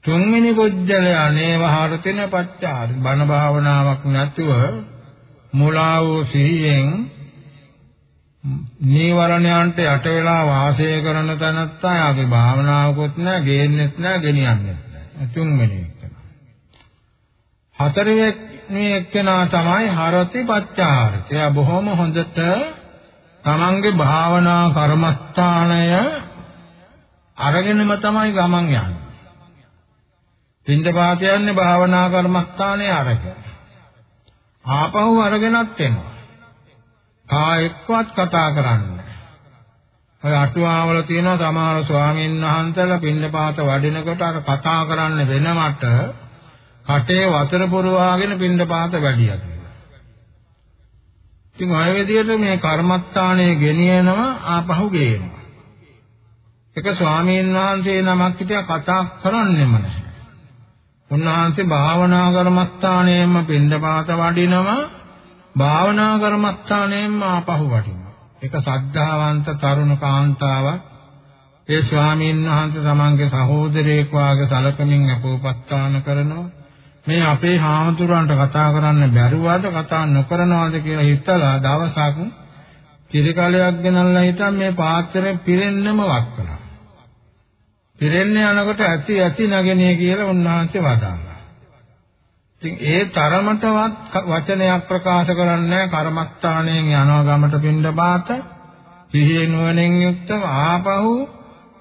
තුන්වෙනි පුජ්‍යලයා නේව හරතින පච්චහරති බණ භාවනාවක් නැතුව මුලා වූ සිහියෙන් නීවරණයන්ට යට වෙලා වාසය කරන තැනත්තා යාගේ භාවනාවකුත් නැහැ, ගේන්නෙත් නැහැ, ගෙනියන්නෙත් නැහැ. තුන්වෙනි එක. හතරවෙනි එක්කෙනා තමයි හරති පච්චාරති. එයා බොහොම හොඳට තමන්ගේ භාවනා කර්මස්ථානය අරගෙනම තමයි ගමන් යන්නේ. පින්දපාත යන්නේ භාවනා කර්මස්ථානයේ අරගෙන. ආපහු අරගෙනත් එනවා. කා එක්කවත් කතා කරන්නේ ඔය අටුවාවල තියෙනවා සමහර ස්වාමීන් වහන්සේලා පින්නපාත වඩිනකොට අර කතා කරන්න වෙනවට කටේ වතුර පුරවාගෙන පින්නපාත වැඩියා කියලා. ඉතින් ඔය විදිහට මේ කර්මස්ථානයේ ගෙනියනවා ආපහු ගේනවා. එක ස්වාමීන් වහන්සේ නමක් හිටියා කතා කරන්නෙම නැහැ. උන්වහන්සේ භාවනා කර්මස්ථානයෙන්ම පින්නපාත වඩිනවා භාවනා කර්මස්ථානයෙන්ම ආපහු වටිනවා. ඒක සද්ධාවන්ත තරුණ කාන්තාවක් ඒ ස්වාමීන් වහන්සේ තමන්ගේ සහෝදරයෙක් වාගේ සලකමින් අපෝපස්ථාන කරනවා. මේ අපේ හාමුදුරන්ට කතා කරන්න බැරුවද කතා නොකරනවද කියලා හිතලා දවසක් කිරිකලයක් ගෙනල්ලා හිටන් මේ පාත්‍රය පිරෙන්නම වක් කළා. පිරෙන්න යනකොට ඇති ඇති නගිනේ කියලා උන්වහන්සේ වදාළා. ඉතින් ඒ තරමටවත් වචනයක් ප්‍රකාශ කරන්නේ කර්මස්ථානයෙන් යනවා ගමට පින්ඩ බාත සිහිය නුවණින් යුක්තව ආපහු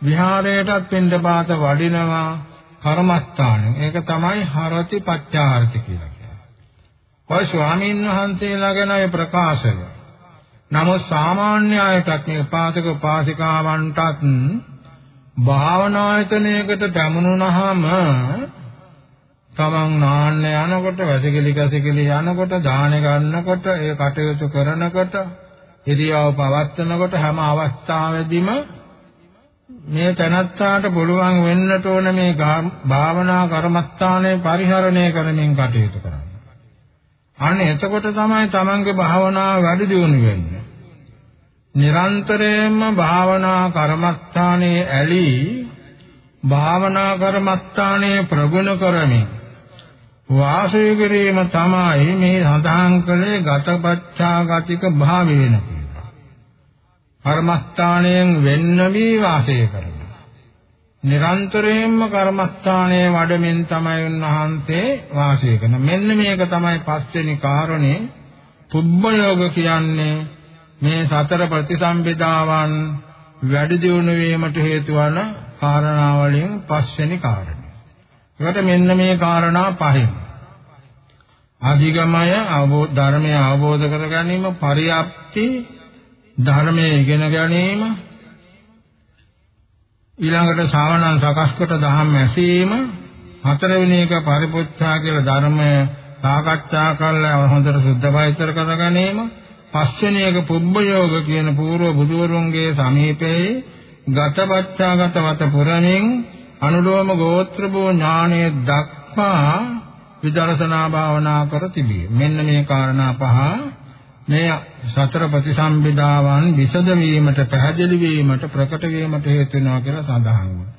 විහාරයටත් පින්ඩ බාත වඩිනවා කර්මස්ථානෙන් ඒක තමයි හරති පච්චාහරති කියලා කියන්නේ. ඔය ස්වාමීන් වහන්සේලා ගැන ඒ ප්‍රකාශය. නමුත් සාමාන්‍ය අයටත් මේ උපාසක උපාසිකාවන්ටත් භාවනායතනයකට පැමුණුනහම තමන් නාන්න යනකොට වැසිකිලි කැසිකිලි යනකොට දාන ගන්නකොට ඒ කටයුතු කරනකොට ඉරියව් පවත්වනකොට හැම අවස්ථාවෙදිම මේ තනත්තාට පුළුවන් වෙන්නට ඕන මේ භාවනා කර්මස්ථානයේ පරිහරණය කරමින් කටයුතු කරන්න. අනේ එතකොට තමයි තමන්ගේ භාවනාව වැඩි දියුණු වෙන්නේ. නිරන්තරයෙන්ම භාවනා කර්මස්ථානයේ ඇලී භාවනා කර්මස්ථානයේ ප්‍රගුණ කරමින් වාසය කිරීම තමයි මේ සඳහන් කළේ ගතපච්චාගතික භාවය වෙන කියලා. කර්මස්ථානයෙන් වෙන්න වී වාසය කරනවා. නිරන්තරයෙන්ම කර්මස්ථානයේ වඩමින් තමයි උන්වහන්සේ වාසය කරන. මෙන්න මේක තමයි පස්වෙනි කාරණේ පුබ්බයෝග කියන්නේ මේ සතර ප්‍රතිසම්පදාවන් වැඩි දියුණු වීමට හේතු වන කාරණාවලින් පස්වෙනි කාරණේ. ඒකට මෙන්න මේ කාරණා පහෙන්. අධිගමය අවබෝධ ධර්මය අවබෝධ කර ගැනීම පරියප්ති ධර්මයේ ඉගෙන ගැනීම ඊළඟට සීල සමාධි ප්‍රඥා ඊළඟට ශ්‍රාවණන් සකස්කොට දහම් ඇසීම හතරවෙනි එක පරිපුච්ඡා කියලා ධර්මය සාකච්ඡා කරලා හොඳට සුද්ධ පවිත්‍ර කර ගැනීම පස්වෙනි එක පුබ්බයෝග කියන පූර්ව බුදුවරුන්ගේ සමීපයේ ගතපච්ඡාගත වත පුරමින් අනුලෝම ගෝත්‍ර භෝ ඥානයේ දක්වා විදර්ශනා භාවනා කර තිබේ. මෙන්න මේ කාරණා පහ මේ සතර ප්‍රතිසම්බිදාවන් විසද වීමට පැහැදිලි වීමට ප්‍රකට වීමට හේතු වෙනවා කියලා සඳහන් වෙනවා.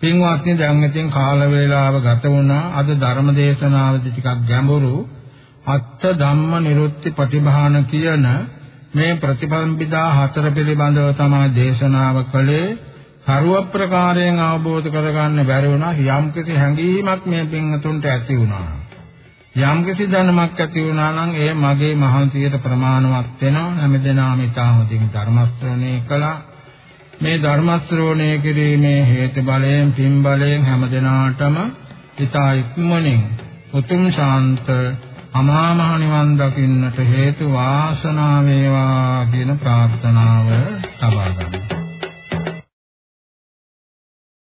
පින්වත්නි දැන් ඉතින් කාල වේලාව ගත වුණා. අද ධර්ම දේශනාවදී ටිකක් ගැඹුරු අත්ත ධම්ම නිරුත්ති පටිභාන කියන මේ ප්‍රතිපම්පිදා හතර පිළිබඳව තමයි දේශනාව කළේ. ਸਰව ප්‍රකාරයෙන් අවබෝධ කරගන්න බැරි වුණා. යම්කිසි හැඟීමක් මේ පින්තුන්ට ඇති වුණා. යම්කිසි දැනුමක් ඇති වුණා නම් ඒ මගේ මහන්සියට ප්‍රමාණවත් වෙනවා. හැමදෙනාම ඊටම හොඳින් ධර්ම ශ්‍රවණය කළා. මේ ධර්ම ශ්‍රවණය කිරීමේ හේතු බලයෙන් පින් බලයෙන් හැමදෙනාටම ඊතා ඉක්මනින් උතුම් ශාන්ත අමා මහ නිවන් දකින්නට හේතු වාසනාව වේවා කියන ප්‍රාර්ථනාව තබා ගන්නවා